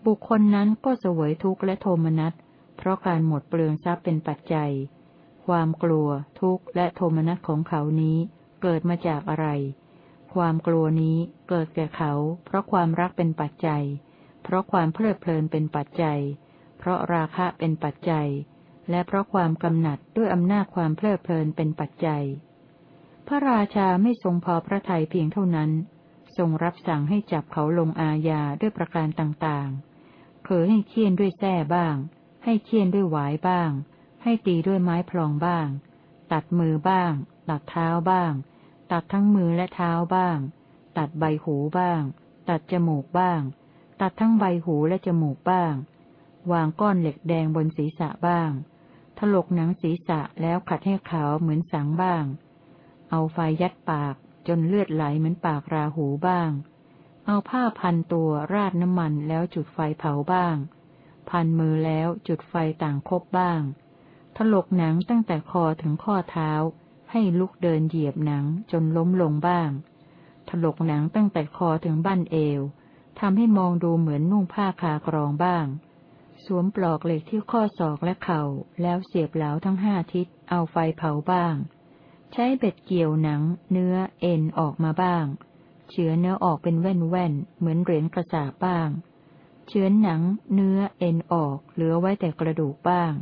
บุคคลนั้นก็เสวยทุกข์และโทมนัส เพราะการหมดเปลืองทรัพย์เป็นปัจจัย ความกลัว ทุกข์และโทมนัสของเขานี้ เกิดมาจากอะไร ความกลัวนี้เกิดแก่เขา เพราะความรักเป็นปัจจัย เพราะความเพลิดเพลินเป็นปัจจัย เพราะราคะเป็นปัจจัย และเพราะความกำหนัดด้วยอำนาจความเพลิดเพลินเป็นปัจจัย พระราชาไม่ทรงพอพระทัยเพียงเท่านั้น ทรงรับสั่งให้จับเขาลงอาญาด้วยประการต่างๆ เคือให้เคี่ยนด้วยแส้บ้าง ให้เคี่ยนด้วยหวายบ้าง ให้ตีด้วยไม้พลองบ้าง ตัดมือบ้าง ตัดเท้าบ้าง ตัดทั้งมือและเท้าบ้าง ตัดใบหูบ้าง ตัดจมูกบ้าง ตัดทั้งใบหูและจมูกบ้าง วางก้อนเหล็กแดงบนศีรษะบ้าง ถลกหนังศีรษะแล้วขัดให้ขาวเหมือนสังบ้าง เอาไฟยัดปากจนเลือดไหลเหมือนปากราหูบ้าง เอาผ้าพันตัวราดน้ำมันแล้วจุดไฟเผาบ้าง พันมือแล้วจุดไฟต่างคบบ้าง ถลกหนังตั้งแต่คอถึงข้อเท้า ให้ลุกเดินเหยียบหนังจนล้มลงบ้าง ถลกหนังตั้งแต่คอถึงบั้นเอวทำให้มองดูเหมือนนุ่งผ้าคากรองบ้าง สวมปลอกเหล็กที่ข้อศอกและเข่า แล้วเสียบเหลาทั้งห้าทิศ เอาไฟเผาบ้าง ใช้เบ็ดเกี่ยวหนัง เนื้อเอ็นออกมาบ้างเฉือนเนื้อออกเป็นแว่นแว่นเหมือนเหรียญกระสาบ้างเฉือนหนัง เนื้อเอ็นออก เหลือไว้แต่กระดูกบ้าง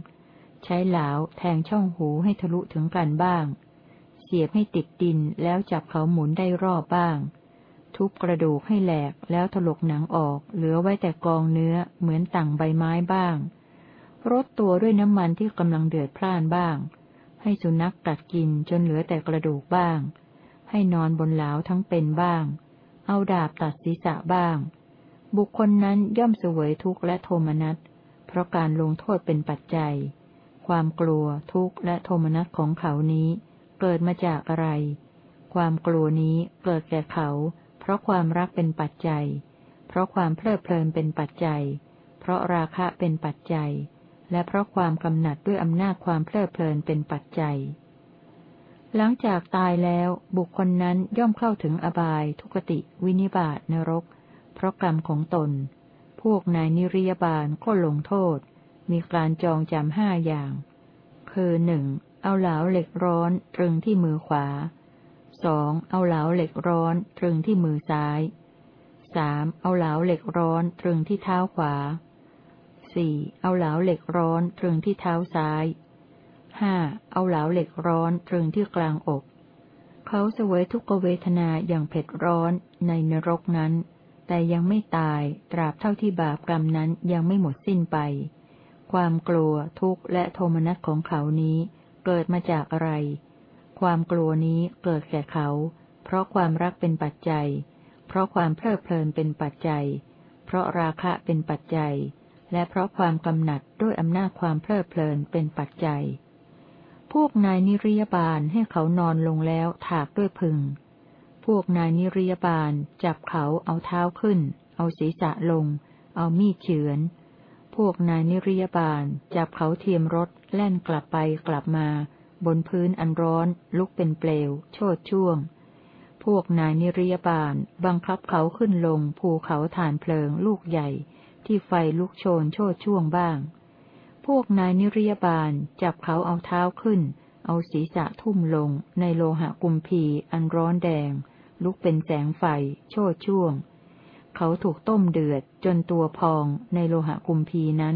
ใช้เหลาแทงช่องหูให้ทะลุถึงกันบ้าง เสียบให้ติดดินแล้วจับเขาหมุนได้รอบบ้าง ทุบกระดูกให้แหลกแล้วถลกหนังออก เหลือไว้แต่กองเนื้อเหมือนต่างใบไม้บ้างรดตัวด้วยน้ำมันที่กำลังเดือดพล่านบ้าง ให้สุนัขกัดกินจนเหลือแต่กระดูกบ้าง ให้นอนบนเหลาทั้งเป็นบ้าง เอาดาบตัดศีรษะบ้าง บุคคลนั้นย่อมเสวยทุกข์และโทมนัส เพราะการลงโทษเป็นปัจจัย ความกลัว ทุกข์และโทมนัสของเขานี้ เกิดมาจากอะไร ความกลัวนี้เกิดแก่เขา เพราะความรักเป็นปัจจัย เพราะความเพลิดเพลินเป็นปัจจัย เพราะราคะเป็นปัจจัย และเพราะความกำหนัดด้วยอำนาจความเพลิดเพลินเป็นปัจจัย หลังจากตายแล้วบุคคลนั้นย่อมเข้าถึงอบาย ทุกติ วินิบาตนรก เพราะกรรมของตน พวกนายนิริยบาลก็ลงโทษ มีการจองจำห้าอย่าง คือหนึ่งเอาเหลาเหล็กร้อนตรึงที่มือขวาสองเอาเหลาเหล็กร้อนตรึงที่มือซ้ายสามเอาเหลาเหล็กร้อนตรึงที่เท้าขวาสี่เอาเหลาเหล็กร้อนตรึงที่เท้าซ้ายห้าเอาเหลาเหล็กร้อนตรึงที่กลางอก เขาเสวยทุกเวทนาอย่างเผ็ดร้อนในนรกนั้น แต่ยังไม่ตายตราบเท่าที่บาปกรรมนั้นยังไม่หมดสิ้นไป ความกลัว ทุกข์และโทมนัสของเขานี้ เกิดมาจากอะไร ความกลัวนี้เกิดแก่เขา เพราะความรักเป็นปัจจัย เพราะความเพลิดเพลินเป็นปัจจัย เพราะราคะเป็นปัจจัย และเพราะความกำหนัดด้วยอำนาจความเพลิดเพลินเป็นปัจจัย พวกนายนิริยบาลให้เขานอนลงแล้วถากด้วยพึง พวกนายนิริยบาลจับเขาเอาเท้าขึ้น เอาศีรษะลง เอามีดเฉือน พวกนายนิริยบาลจับเขาเทียมรถแล่นกลับไปกลับมา บนพื้นอันร้อนลุกเป็นเปลว โชดช่วง พวกนายนิริยบาลบังคับเขาขึ้นลงภูเขาฐานเพลิงลูกใหญ่ ที่ไฟลุกโชนโชดช่วงบ้าง พวกนายนิริยบาลจับเขาเอาเท้าขึ้น เอาศีรษะทุ่มลงในโลหะกุมพีอันร้อนแดง ลุกเป็นแสงไฟ โชดช่วง เขาถูกต้มเดือด จนตัวพองในโลหะกุมพีนั้น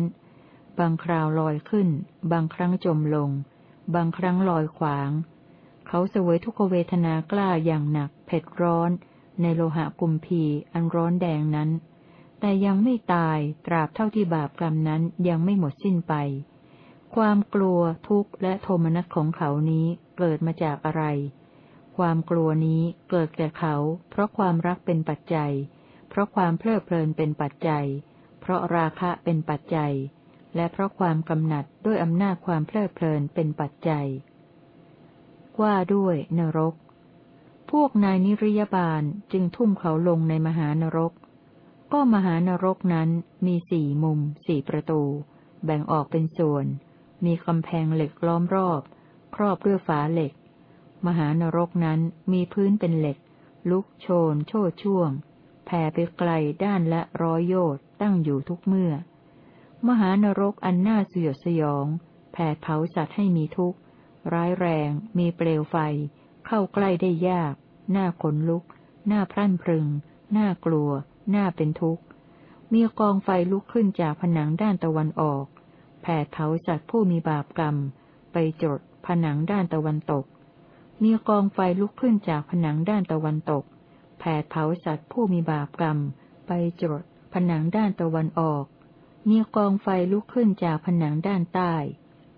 บางคราวลอยขึ้น บางครั้งจมลง บางครั้งลอยขวาง เขาเสวยทุกเวทนากล้าอย่างหนัก เผ็ดร้อน ในโลหะกุมพีอันร้อนแดงนั้น แต่ยังไม่ตายตราบเท่าที่บาปกรรมนั้นยังไม่หมดสิ้นไป ความกลัวทุกข์และโทมนัสของเขานี้เกิดมาจากอะไร ความกลัวนี้เกิดแก่เขา เพราะความรักเป็นปัจจัย เพราะความเพลิดเพลินเป็นปัจจัย เพราะราคะเป็นปัจจัย และเพราะความกำหนัดด้วยอำนาจความเพลิดเพลินเป็นปัจจัย ว่าด้วยนรก พวกนายนิริยบาลจึงทุ่มเขาลงในมหานรก ก็มหานรกนั้นมีสี่มุมสี่ประตู แบ่งออกเป็นส่วน มีกำแพงเหล็กล้อมรอบ ครอบด้วยฝาเหล็ก มหานรกนั้นมีพื้นเป็นเหล็ก ลุกโชน โชดช่วง แผ่ไปไกลด้านละร้อยโยชน์ตั้งอยู่ทุกเมื่อ มหานรกอันน่าสยดสยอง แผดเผาสัตว์ให้มีทุกข์ ร้ายแรง มีเปลวไฟ เข้าใกล้ได้ยาก หน้าขนลุก หน้าพรั่นพรึง หน้ากลัวน่าเป็นทุกข์ มีกองไฟลุกขึ้นจากผนังด้านตะวันออก แผดเผาสัตว์ผู้มีบาปกรรม ไปจดผนังด้านตะวันตก มีกองไฟลุกขึ้นจากผนังด้านตะวันตก แผดเผาสัตว์ผู้มีบาปกรรม ไปจดผนังด้านตะวันออก มีกองไฟลุกขึ้นจากผนังด้านใต้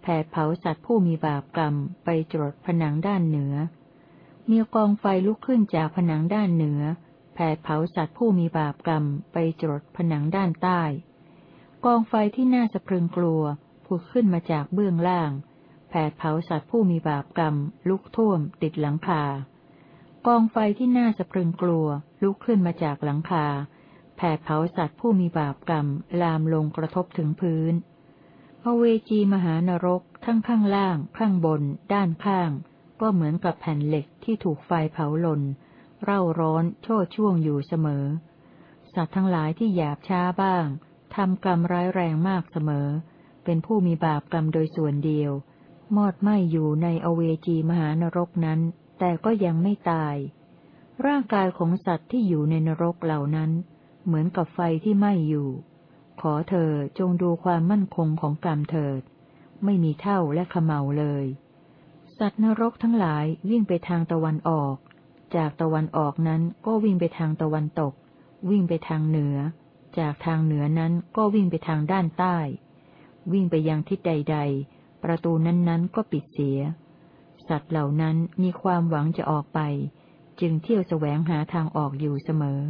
แผดเผาสัตว์ผู้มีบาปกรรม ไปจดผนังด้านเหนือ มีกองไฟลุกขึ้นจากผนังด้านเหนือ แผดเผาสัตว์ผู้มีบาปกรรม ไปจดผนังด้านใต้ กองไฟที่น่าสะพรึงกลัวผุดขึ้นมาจากเบื้องล่าง แผดเผาสัตว์ผู้มีบาปกรรม ลุกท่วมติดหลังคา กองไฟที่น่าสะพรึงกลัว ลุกขึ้นมาจากหลังคา แผดเผาสัตว์ผู้มีบาปกรรม ลามลงกระทบถึงพื้น อเวจีมหานรกทั้งข้างล่าง ข้างบน ด้านข้าง ก็เหมือนกับแผ่นเหล็กที่ถูกไฟเผาลน เร่าร้อนโชดช่วงอยู่เสมอ สัตว์ทั้งหลายที่หยาบช้าบ้างทำกรรมร้ายแรงมากเสมอ เป็นผู้มีบาปกรรมโดยส่วนเดียว มอดไหมอยู่ในอเวจีมหานรกนั้น แต่ก็ยังไม่ตาย ร่างกายของสัตว์ที่อยู่ในนรกเหล่านั้น เหมือนกับไฟที่ไหม้อยู่ ขอเธอจงดูความมั่นคงของกรรมเถิด ไม่มีเท่าและขมเหลาเลย สัตว์นรกทั้งหลายวิ่งไปทางตะวันออก จากตะวันออกนั้นก็วิ่งไปทางตะวันตก วิ่งไปทางเหนือ จากทางเหนือนั้นก็วิ่งไปทางด้านใต้ วิ่งไปยังทิศใด ๆ ประตูนั้นๆก็ปิดเสีย สัตว์เหล่านั้นมีความหวังจะออกไป จึงเที่ยวแสวงหาทางออกอยู่เสมอ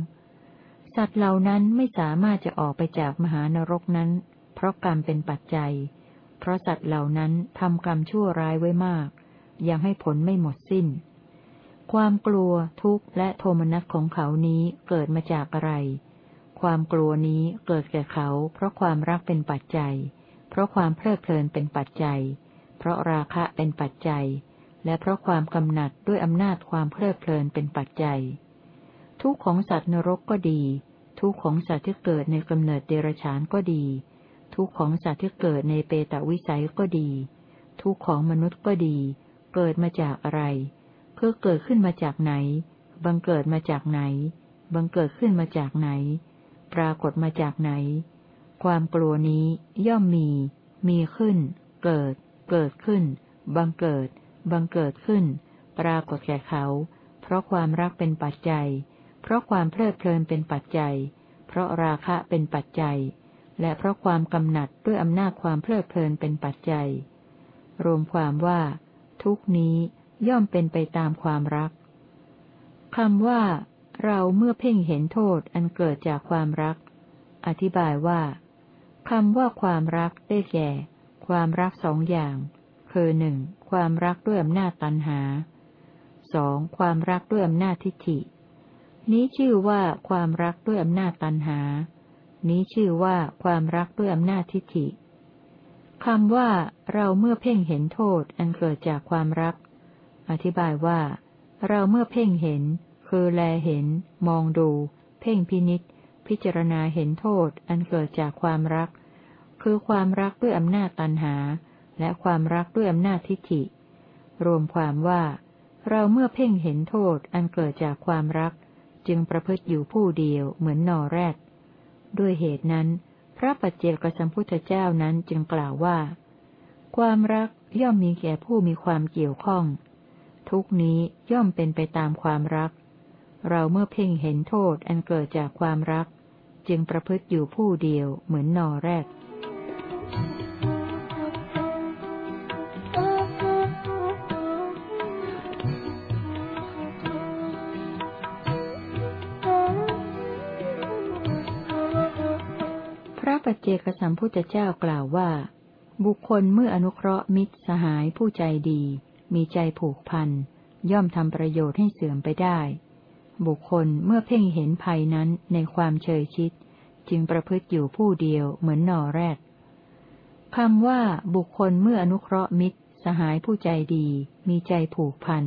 สัตว์เหล่านั้นไม่สามารถจะออกไปจากมหานรกนั้น เพราะกรรมเป็นปัจจัย เพราะสัตว์เหล่านั้นทำกรรมชั่วร้ายไว้มาก ยังให้ผลไม่หมดสิ้น ความกลัวทุกข์และโทมนัสของเขานี้เกิดมาจากอะไร ความกลัวนี้เกิดแก่เขา เพราะความรักเป็นปัจจัย เพราะความเพลิดเพลินเป็นปัจจัย เพราะราคะเป็นปัจจัย และเพราะความกำหนัดด้วยอำนาจความเพลิดเพลินเป็นปัจจัย ทุกของสัตว์นรกก็ดี ทุกของสัตว์ที่เกิดในกำเนิดเดรัจฉานก็ดี ทุกของสัตว์ที่เกิดในเปตวิสัยก็ดี ทุกของมนุษย์ก็ดี เกิดมาจากอะไรคือเกิดขึ้นมาจากไหน บังเกิดมาจากไหน บังเกิดขึ้นมาจากไหน ปรากฏมาจากไหน ความกลัวนี้ย่อมมี มีขึ้น เกิด เกิดขึ้น บังเกิด บังเกิดขึ้น ปรากฏแก่เขา เพราะความรักเป็นปัจจัย เพราะความเพลิดเพลินเป็นปัจจัย เพราะราคะเป็นปัจจัย และเพราะความกำหนัดด้วยอำนาจความเพลิดเพลินเป็นปัจจัย รวมความว่า ทุกนี้ย่อมเป็นไปตามความรักคำว่า เราเมื่อเพ่งเห็นโทษอันเกิดจากความรัก อธิบายว่าคำว่าความรักได้แก่ ความรักสองอย่าง คือหนึ่ง ความรักด้วยอำนาจตันหาสองความรักด้วยอำนาจทิฏฐิ นี้ชื่อว่าความรักด้วยอำนาจตันหา นี้ชื่อว่าความรักด้วยอำนาจทิฏฐิคำว่าเราเมื่อเพ่งเห็นโทษอันเกิดจากความรัก อธิบายว่า เราเมื่อเพ่งเห็น คือแลเห็น มองดู เพ่งพินิษพิจารณาเห็นโทษอันเกิดจากความรัก คือความรักด้วยอำนาจตันหา และความรักด้วยอำนาจทิฏฐิ รวมความว่า เราเมื่อเพ่งเห็นโทษอันเกิดจากความรัก จึงประพฤติอยู่ผู้เดียวเหมือนนอแรกด้วยเหตุนั้น พระปัจเจกสัมพุทธเจ้านั้นจึงกล่าวว่า ความรักย่อมมีแก่ผู้มีความเกี่ยวข้อง ทุกนี้ย่อมเป็นไปตามความรัก เราเมื่อเพ่งเห็นโทษอันเกิดจากความรัก จึงประพฤติอยู่ผู้เดียวเหมือนนอแรกปัจ เจกสัมพุทธเจ้ากล่าวว่า บุคคลเมื่ออนุเคราะห์มิตรสหายผู้ใจดี มีใจผูกพัน ย่อมทำประโยชน์ให้เสื่อมไปได้ บุคคลเมื่อเพ่งเห็นภัยนั้นในความเฉยชิด จึงประพฤติอยู่ผู้เดียวเหมือนนอแรกคำว่าบุคคลเมื่ออนุเคราะห์มิตร สหายผู้ใจดี มีใจผูกพัน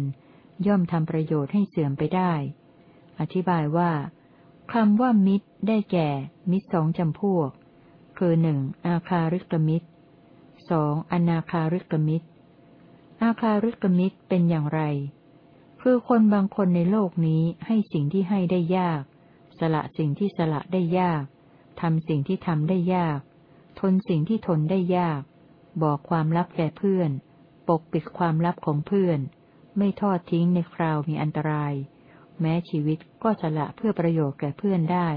ย่อมทำประโยชน์ให้เสื่อมไปได้ อธิบายว่าคำว่ามิตรได้แก่ มิตรสองจำพวก คือหนึ่งอาคาริกมิตรสองอนาคาริกมิตร อาคาริกมิตรเป็นอย่างไร คือคนบางคนในโลกนี้ให้สิ่งที่ให้ได้ยาก สละสิ่งที่สละได้ยากทำสิ่งที่ทำได้ยาก ทนสิ่งที่ทนได้ยาก บอกความลับแก่เพื่อน ปกปิดความลับของเพื่อน ไม่ทอดทิ้งในคราวมีอันตราย แม้ชีวิตก็สละเพื่อประโยชน์แก่เพื่อนได้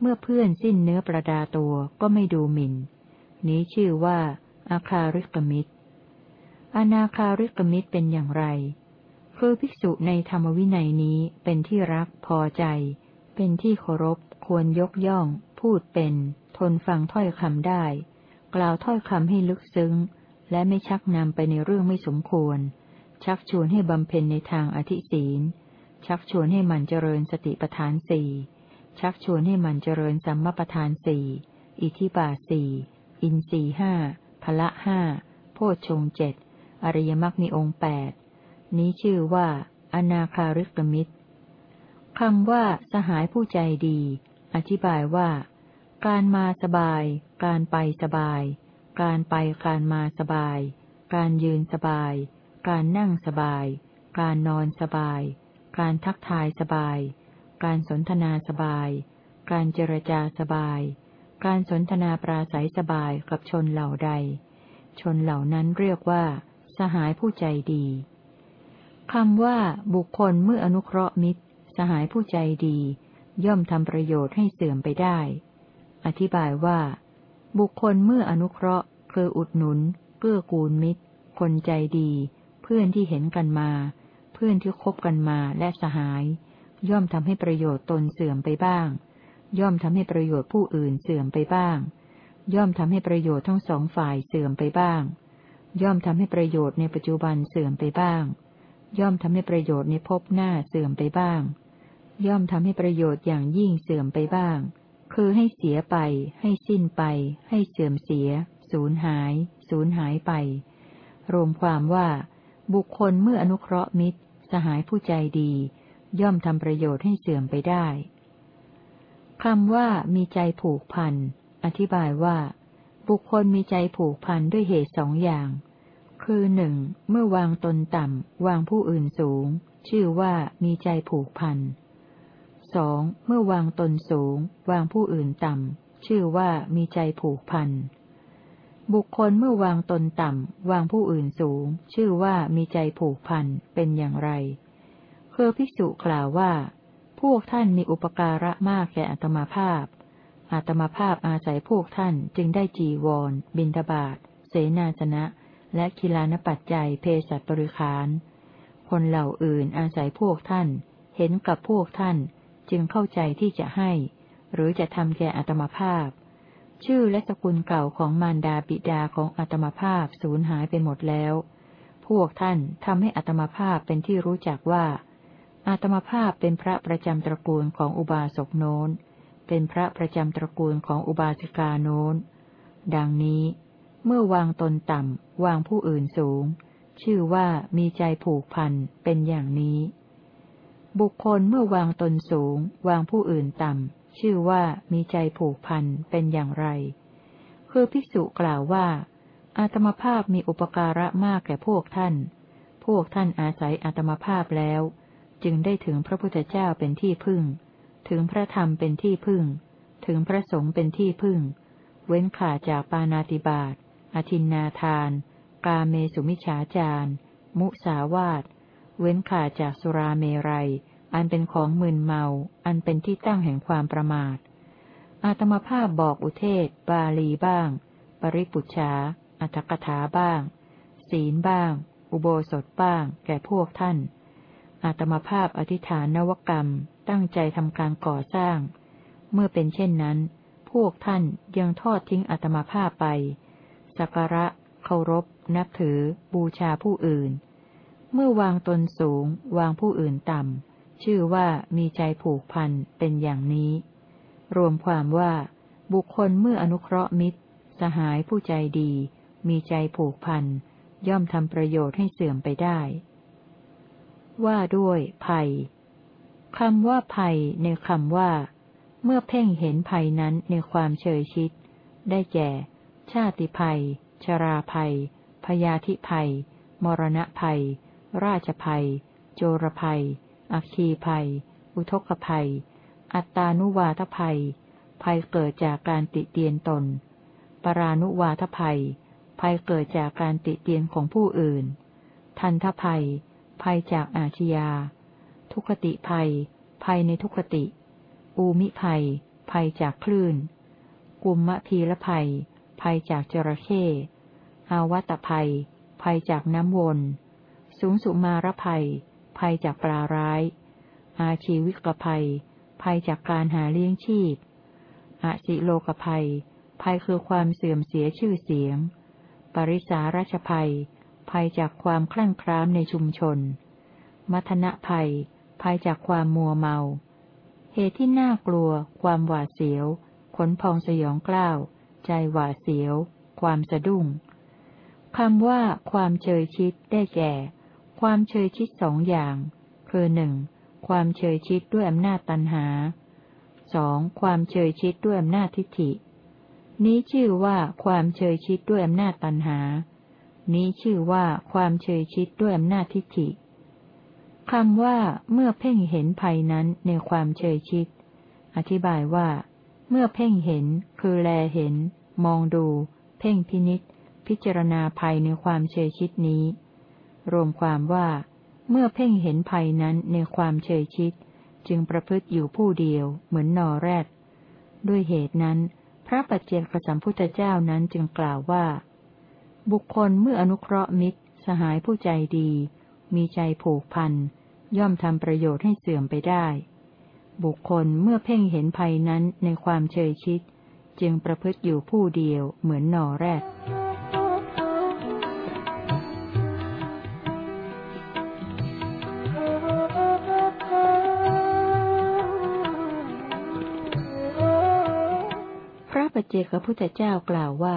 เมื่อเพื่อนสิ้นเนื้อประดาตัวก็ไม่ดูหมิน่น นี้ชื่อว่า อาคาริกมิตร อนาคาริกมิตรเป็นอย่างไร คือภิกษุในธรรมวินัยนี้เป็นที่รักพอใจ เป็นที่เคารพ ควรยกย่อง พูดเป็น ทนฟังถ้อยคำได้ กล่าวถ้อยคำให้ลึกซึ้ง และไม่ชักนำไปในเรื่องไม่สมควร ชักชวนให้บำเพ็ญในทางอธิศีล ชักชวนให้มันเจริญสติปัฏฐานสี่ ชักชวนให้มันเจริญสัมมาประธานสี่อิทิบาสี่อินสีห้าพละห้าโพชฌงเจ็ดอริยมรรคมีองค์แปดนี้ชื่อว่า อนาคาริกมิตรคำว่า สหายผู้ใจดี อธิบายว่า การมาสบาย การไปสบาย การไปการมาสบาย การยืนสบาย การนั่งสบาย การนอนสบาย การทักทายสบาย การสนทนาสบาย การเจรจาสบาย การสนทนาปราศัยสบายกับชนเหล่าใด ชนเหล่านั้นเรียกว่า สหายผู้ใจดีคำว่าบุคคลเมื่ออนุเคราะห์มิตร สหายผู้ใจดี ย่อมทำประโยชน์ให้เสื่อมไปได้ อธิบายว่า บุคคลเมื่ออนุเคราะห์คืออุดหนุนเกื้อกูลมิตร คนใจดี เพื่อนที่เห็นกันมา เพื่อนที่คบกันมาและสหาย ย่อมทำให้ประโยชน์ตนเสื่อมไปบ้าง ย่อมทำให้ประโยชน์ผู้อื่นเสื่อมไปบ้าง ย่อมทำให้ประโยชน์ทั้งสองฝ่ายเสื่อมไปบ้าง ย่อมทำให้ประโยชน์ในปัจจุบันเสื่อมไปบ้าง ย่อมทำให้ประโยชน์ในภพหน้าเสื่อมไปบ้าง ย่อมทำให้ประโยชน์อย่างยิ่งเสื่อมไปบ้าง คือให้เสียไป ให้สิ้นไป ให้เสื่อมเสีย สูญหาย สูญหายไป รวมความว่า บุคคลเมื่ออนุเคราะห์มิตร สหายผู้ใจดี ย่อมทำประโยชน์ให้เสื่อมไปได้คำว่ามีใจผูกพัน อธิบายว่า บุคคลมีใจผูกพันด้วยเหตุสองอย่าง คือหนึ่งเมื่อวางตนต่ำ วางผู้อื่นสูง ชื่อว่ามีใจผูกพันสองเมื่อวางตนสูง วางผู้อื่นต่ำ ชื่อว่ามีใจผูกพันบุคคลเมื่อวางตนต่ำ วางผู้อื่นสูง ชื่อว่ามีใจผูกพันเป็นอย่างไร คือภิกษุกล่าวว่า พวกท่านมีอุปการะมากแก่อัตมาภาพ อัตมาภาพอาศัยพวกท่านจึงได้จีวร บินทบาทเสนาสนะ และคิลานปัจจัยเพศัตบริขาร คนเหล่าอื่นอาศัยพวกท่าน เห็นกับพวกท่านจึงเข้าใจที่จะให้ หรือจะทำแก่อัตมาภาพ ชื่อและสกุลเก่าของมารดาบิดาของอัตมาภาพสูญหายไปหมดแล้ว พวกท่านทำให้อัตมาภาพเป็นที่รู้จักว่า อัตมภาพเป็นพระประจำตระกูลของอุบาสกโน้น เป็นพระประจำตระกูลของอุบาสิกาโน้น ดังนี้ เมื่อวางตนต่ำ วางผู้อื่นสูง ชื่อว่ามีใจผูกพัน เป็นอย่างนี้ บุคคลเมื่อวางตนสูง วางผู้อื่นต่ำ ชื่อว่ามีใจผูกพัน เป็นอย่างไร คือภิกษุกล่าวว่า อาตมภาพมีอุปการะมากแก่พวกท่าน พวกท่านอาศัยอาตมภาพแล้ว จึงได้ถึงพระพุทธเจ้าเป็นที่พึ่ง ถึงพระธรรมเป็นที่พึ่ง ถึงพระสงฆ์เป็นที่พึ่ง เว้นขาจากปานาติบาตอธินนาทาน กาเมสุมิฉาจารมุสาวาตเว้นขาจากสุราเมรัย อันเป็นของมึนเมา อันเป็นที่ตั้งแห่งความประมาท อาตมาภาพบอกอุเทศ บาลีบ้าง ปริปุชา อัตถกถาบ้าง ศีลบ้าง อุโบสถบ้าง แก่พวกท่าน อาตมาภาพอธิษฐานนวกรรม ตั้งใจทำการก่อสร้าง เมื่อเป็นเช่นนั้น พวกท่านยังทอดทิ้งอาตมาภาพไป สักการะ เคารพ นับถือ บูชาผู้อื่น เมื่อวางตนสูง วางผู้อื่นต่ำ ชื่อว่ามีใจผูกพันเป็นอย่างนี้ รวมความว่า บุคคลเมื่ออนุเคราะห์มิตร สหายผู้ใจดี มีใจผูกพันย่อมทำประโยชน์ให้เสื่อมไปได้ ว่าด้วยภัยคำว่าภัยในคำว่า เมื่อเพ่งเห็นภัยนั้นในความเฉยชิด ได้แก่ ชาติภัย ชราภัย พยาธิภัย มรณะภัย ราชภัย โจรภัย อัคคีภัย อุทกภัย อัตตานุวาทภัย ภัยเกิดจากการติเตียนตน ปรานุวาทภัย ภัยเกิดจากการติเตียนของผู้อื่น ทันทภัย ภัยจากอาชญา ทุคติภัย ภัยในทุคติ อูมิภัย ภัยจากคลื่น กุมมะพีละภัย ภัยจากจระเข้อาวัตภัย ภัยจากน้ำวน สูงสุมารภัย ภัยจากปลาร้าย อาชีวิกภัย ภัยจากการหาเลี้ยงชีพ อาสิโลกภัย ภัยคือความเสื่อมเสียชื่อเสียง ปริสาราชภัย ภัยจากความคลั่งคล้ามในชุมชน มัทนะภัย ภัยจากความมัวเมา เหตุที่น่ากลัว ความหวาดเสียว ขนพองสยองกล้าว ใจหวาดเสียว ความสะดุ้งคำว่า ความเชยชิดได้แก่ ความเชยชิดสองอย่าง คือหนึ่งความเชยชิดด้วยอำนาจตันหาสองความเชยชิดด้วยอำนาจทิฏฐิ นี้ชื่อว่าความเชยชิดด้วยอำนาจตันหา นี้ชื่อว่าความเฉยชิดด้วยอำนาจทิฏฐิคำว่าเมื่อเพ่งเห็นภัยนั้นในความเฉยชิด อธิบายว่า เมื่อเพ่งเห็น คือแลเห็น มองดู เพ่งพินิษพิจารณาภัยในความเฉยชิดนี้ รวมความว่า เมื่อเพ่งเห็นภัยนั้นในความเฉยชิด จึงประพฤติอยู่ผู้เดียวเหมือนนอแรดด้วยเหตุนั้น พระปัจเจกสัมพุทธเจ้านั้นจึงกล่าวว่า บุคคลเมื่ออนุเคราะห์มิตร สหายผู้ใจดี มีใจผูกพัน ย่อมทำประโยชน์ให้เสื่อมไปได้ บุคคลเมื่อเพ่งเห็นภัยนั้นในความเฉยชิด จึงประพฤติอยู่ผู้เดียวเหมือนหนอแรกพระปเจกพุทธเจ้ากล่าวว่า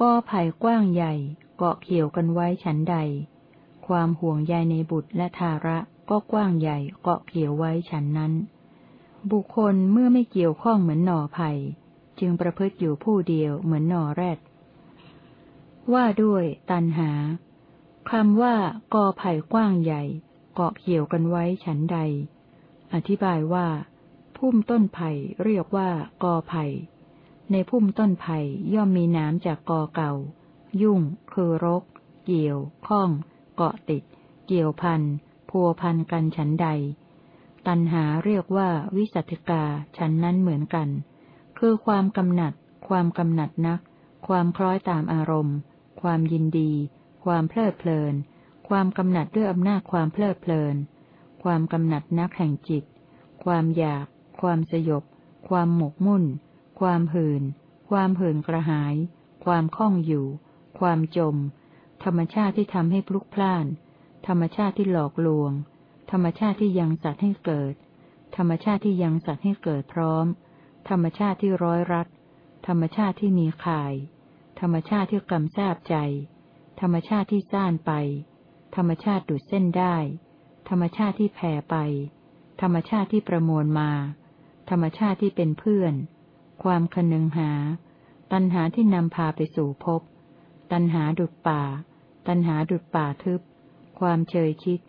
กอไผ่กว้างใหญ่ เกาะเกี่ยวกันไว้ฉันใด ความห่วงใยในบุตรและทาระก็กว้างใหญ่เกาะเกี่ยวไว้ฉันนั้น บุคคลเมื่อไม่เกี่ยวข้องเหมือนหน่อไผ่จึงประพฤติอยู่ผู้เดียวเหมือนหน่อแรด ว่าด้วย ตันหาคำว่ากอไผ่กว้างใหญ่ เกาะเกี่ยวกันไว้ฉันใด อธิบายว่า พุ่มต้นไผ่เรียกว่ากอไผ่ ในพุ่มต้นไผ่ย่อมมีน้ำจากกอเก่า ยุ่ง คือรก เกี่ยว ข้อง เกาะติด เกี่ยวพัน พัวพันกันฉันใด ตันหาเรียกว่าวิสัติกาฉันนั้นเหมือนกัน คือความกำหนัด ความกำหนัดนัก ความคล้อยตามอารมณ์ ความยินดี ความเพลิดเพลิน ความกำหนัดด้วยอำนาจความเพลิดเพลิน ความกำหนัดนักแห่งจิต ความอยาก ความสยบ ความหมกมุ่น ความหื่น ความเหินกระหาย ความคล่องอยู่ ความจม ธรรมชาติที่ทำให้พลุกพล่าน ธรรมชาติที่หลอกลวง ธรรมชาติที่ยังสัตว์ให้เกิด ธรรมชาติที่ยังสัตว์ให้เกิดพร้อม ธรรมชาติที่ร้อยรัด ธรรมชาติที่มีข่าย ธรรมชาติที่กำทราบใจ ธรรมชาติที่ซ่านไป ธรรมชาติดูดเส้นได้ ธรรมชาติที่แผ่ไป ธรรมชาติที่ประมวลมา ธรรมชาติที่เป็นเพื่อน ความคนึงหา ตัณหาที่นำพาไปสู่ภพ ตัณหาดุดป่า ตัณหาดุดป่าทึบ ความเฉยคิด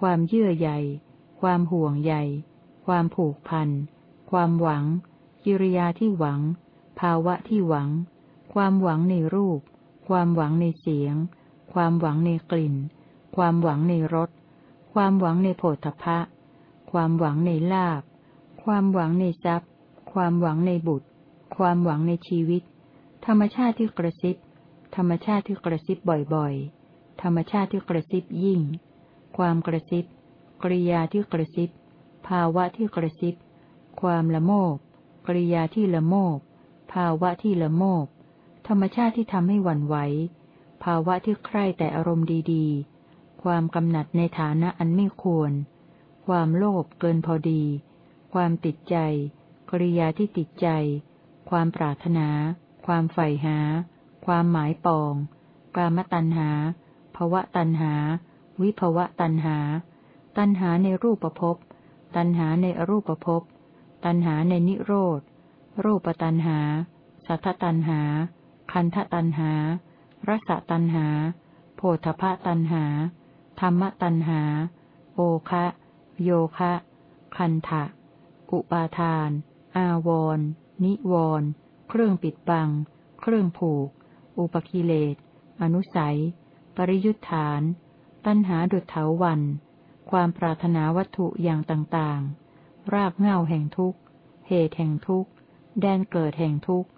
ความเยื่อใยความห่วงใยความผูกพัน ความหวัง กิริยาที่หวัง ภาวะที่หวัง ความหวังในรูป ความหวังในเสียง ความหวังในกลิ่น ความหวังในรส ความหวังในโผฏฐะความหวังในลาบ ความหวังในทรัพย์ ความหวังในบุตร ความหวังในชีวิต ธรรมชาติที่กระซิบ ธรรมชาติที่กระซิบบ่อยๆ ธรรมชาติที่กระซิบยิ่ง ความกระซิบ กริยาที่กระซิบ ภาวะที่กระซิบ ความละโมบ กริยาที่ละโมบ ภาวะที่ละโมบ ธรรมชาติที่ทำให้หวั่นไหว ภาวะที่ใคร่แต่อารมณ์ดีๆ ความกำหนัดในฐานะอันไม่ควร ความโลภเกินพอดี ความติดใจ กริยาที่ติดใจ ความปรารถนา ความใฝ่หา ความหมายปอง กามตัณหาภวะตัณหา วิภวะตัณหา ตัณหาในรูปภพ ตัณหาในอรูปภพ ตัณหาในนิโรธ รูปตัณหา สัทธตัณหา คันธตัณหา รสตัณหา โพธพตัณหา ธรรมตัณหา โอคะ โยคะ คันทะอุปาทาน อาวร นิวร์เครื่องปิดบัง เครื่องผูก อุปกิเลส อนุสัย ปริยุทธาน ตัณหาดุจเถาวัน ความปรารถนาวัตถุอย่างต่างๆ รากเหง้าแห่งทุกข์ เหตุแห่งทุกข์ แดนเกิดแห่งทุกข์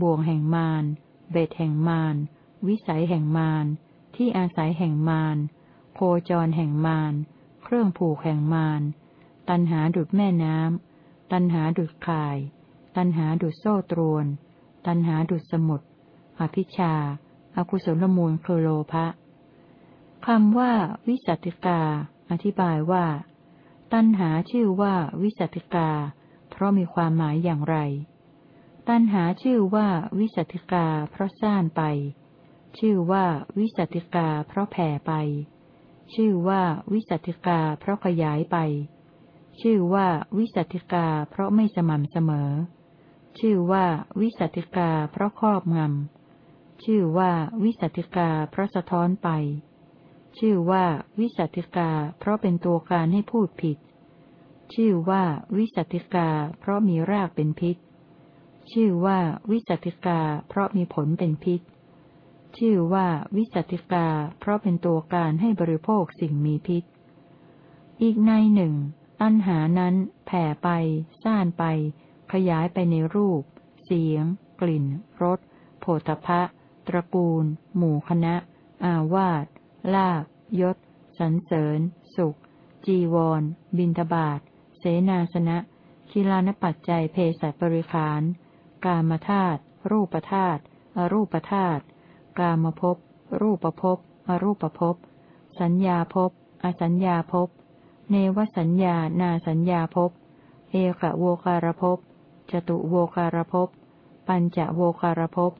บ่วงแห่งมาร เบ็ดแห่งมาร วิสัยแห่งมาร ที่อาศัยแห่งมารโคจรแห่งมาร เครื่องผูกแห่งมาร ตัณหาดุดแม่น้ำ ตัณหาดุดข่าย ตัณหาดุดโซ่ตรวน ตัณหาดุดสมุดอภิชาอากุศลมูลคือโลภะคำว่า วิสัติกา อธิบายว่า ตัณหาชื่อว่า วิสัติกา เพราะมีความหมายอย่างไร ตัณหาชื่อว่าวิสัติกา เพราะซ่านไป ชื่อว่าวิสัติกา เพราะแผ่ไป ชื่อว่าวิสัติกา เพราะขยายไป ชื่อว่าวิสัติกา เพราะไม่สม่ำเสมอ ชื่อว่าวิสัติกาเพราะครอบงำ ชื่อว่าวิสัติกาเพราะสะท้อนไป ชื่อว่าวิสัติกาเพราะเป็นตัวการให้พูดผิด ชื่อว่าวิสัติกาเพราะมีรากเป็นพิษ ชื่อว่าวิสัติกาเพราะมีผลเป็นพิษ ชื่อว่าวิสัติกาเพราะเป็นตัวการให้บริโภคสิ่งมีพิษ อีกในหนึ่งตัณหานั้นแผ่ไป ซ่านไป ขยายไปในรูป เสียง กลิ่น รสโผฏฐะตระกูล หมู่คณะ อาวาสลาบยศ สันเสริญ สุข จีวร บินทบาทเสนาสนะคิลานปัจจัยเพศบริขาร กามธาตุรูปธาตุอรูปธาตุกามภพรูปภพอรูปภพสัญญาภพอสัญญาภพเนวสัญญานาสัญญาภพเอกโวการภพ จตุโวการภพ ปัญจโวการภพ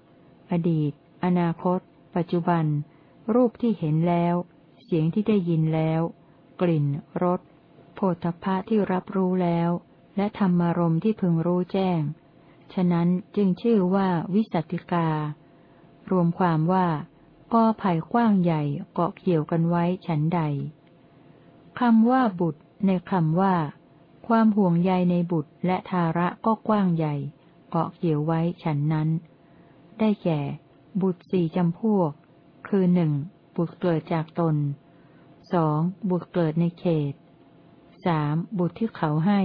อดีต อนาคต ปัจจุบัน รูปที่เห็นแล้ว เสียงที่ได้ยินแล้ว กลิ่น รส โผฏฐะที่รับรู้แล้ว และธรรมารมณ์ที่พึงรู้แจ้ง ฉะนั้นจึงชื่อว่าวิสัติกา รวมความว่ากอไผ่กว้างใหญ่เกาะเกี่ยวกันไว้ฉันใด คำว่าบุตรในคำว่า ความห่วงใยในบุตรและทาระก็กว้างใหญ่ เกาะเกี่ยวไว้ฉันนั้น ได้แก่ บุตรสี่จำพวก คือหนึ่งบุตรเกิดจากตนสองบุตรเกิดในเขตสามบุตรที่เขาให้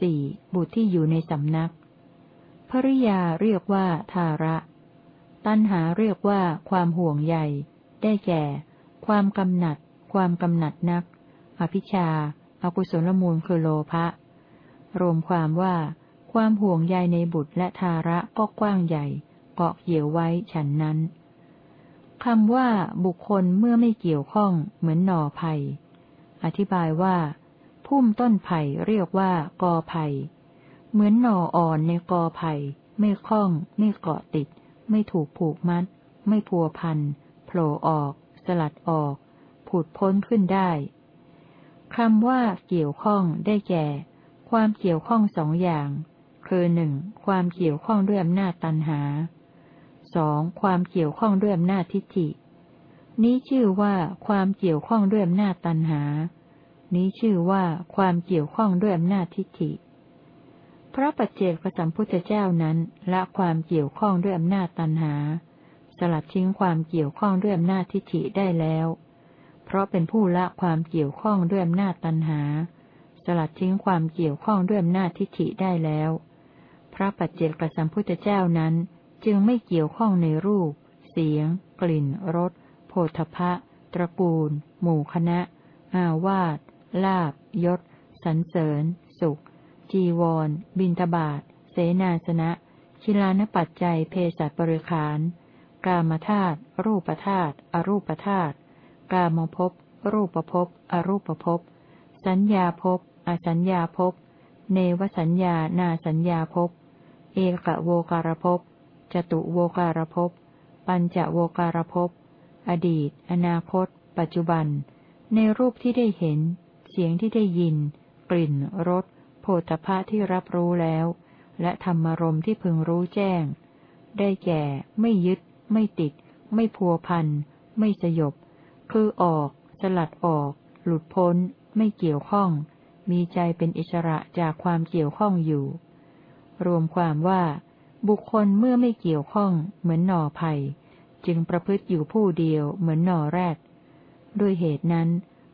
สี่บุตรที่อยู่ในสำนัก ภริยาเรียกว่าทาระ ตัณหาเรียกว่าความห่วงใย ได้แก่ ความกำหนัด ความกำหนัดนัก อภิชา อกุศลมูลคือโลภะ รวมความว่า ความห่วงใยในบุตรและทาระก็กว้างใหญ่ เกาะเกี่ยวไว้ฉันนั้นคำว่าบุคคลเมื่อไม่เกี่ยวข้องเหมือนหน่อไผ่อธิบายว่าพุ่มต้นไผ่เรียกว่ากอไผ่เหมือนหน่ออ่อนในกอไผ่ไม่คล้อง ไม่เกาะติด ไม่ถูกผูกมัด ไม่พัวพันโผล่ออก สลัดออก ผุดพ้นขึ้นได้ คำว่าเกี่ยวข้องได้แก่ ความเกี่ยวข้องสองอย่าง คือหนึ่งความเกี่ยวข้องด้วยอำนาจตันหาสองความเกี่ยวข้องด้วยอำนาจทิฏฐิ นี้ชื่อว่าความเกี่ยวข้องด้วยอำนาจตันหา นี้ชื่อว่าความเกี่ยวข้องด้วยอำนาจทิฏฐิ พระปัจเจกสัมพุทธเจ้านั้นละความเกี่ยวข้องด้วยอำนาจตันหา สลัดทิ้งความเกี่ยวข้องด้วยอำนาจทิฏฐิได้แล้ว เพราะเป็นผู้ละความเกี่ยวข้องด้วยอำนาจตันหา สลัดทิ้งความเกี่ยวข้องด้วยอำนาจทิฏฐิได้แล้ว พระปัจเจกสัมพุทธเจ้านั้นจึงไม่เกี่ยวข้องในรูป เสียง กลิ่น รสโผฏฐะตระกูล หมู่คณะ อาวาสลาบ ยศ สันเสริญ สุข จีวร บินทบาทเสนาสนะ ชิลานปัจจัย เพศบริขาร กามธาตุ รูปธาตุ อรูปธาตุ กามภพรูปภพอรูปภพสัญญาภพอสัญญาภพเนวสัญญานาสัญญาภพเอกโวการภพจตุโวการภพปัญจโวการภพอดีต อนาคต ปัจจุบัน ในรูปที่ได้เห็น เสียงที่ได้ยิน กลิ่นรสโผฏฐะที่รับรู้แล้ว และธรรมารมที่พึงรู้แจ้ง ได้แก่ ไม่ยึด ไม่ติด ไม่พัวพัน ไม่สยบ คือออก สลัดออก หลุดพ้น ไม่เกี่ยวข้อง มีใจเป็นอิสระจากความเกี่ยวข้องอยู่ รวมความว่า บุคคลเมื่อไม่เกี่ยวข้อง เหมือนหน่อไผ่จึงประพฤติอยู่ผู้เดียวเหมือนหน่อแรก ด้วยเหตุนั้น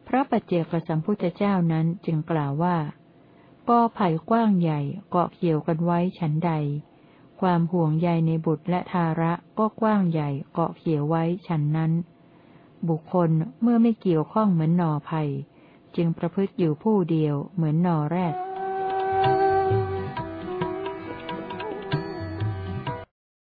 พระปัจเจกสัมพุทธเจ้านั้นจึงกล่าวว่า ก็ไผ่กว้างใหญ่เกาะเกี่ยวกันไว้ฉันใด ความห่วงใยในบุตรและทาระก็กว้างใหญ่เกาะเกี่ยวไว้ฉันนั้น บุคคลเมื่อไม่เกี่ยวข้องเหมือนหน่อไผ่จึงประพฤติอยู่ผู้เดียวเหมือนนอแรก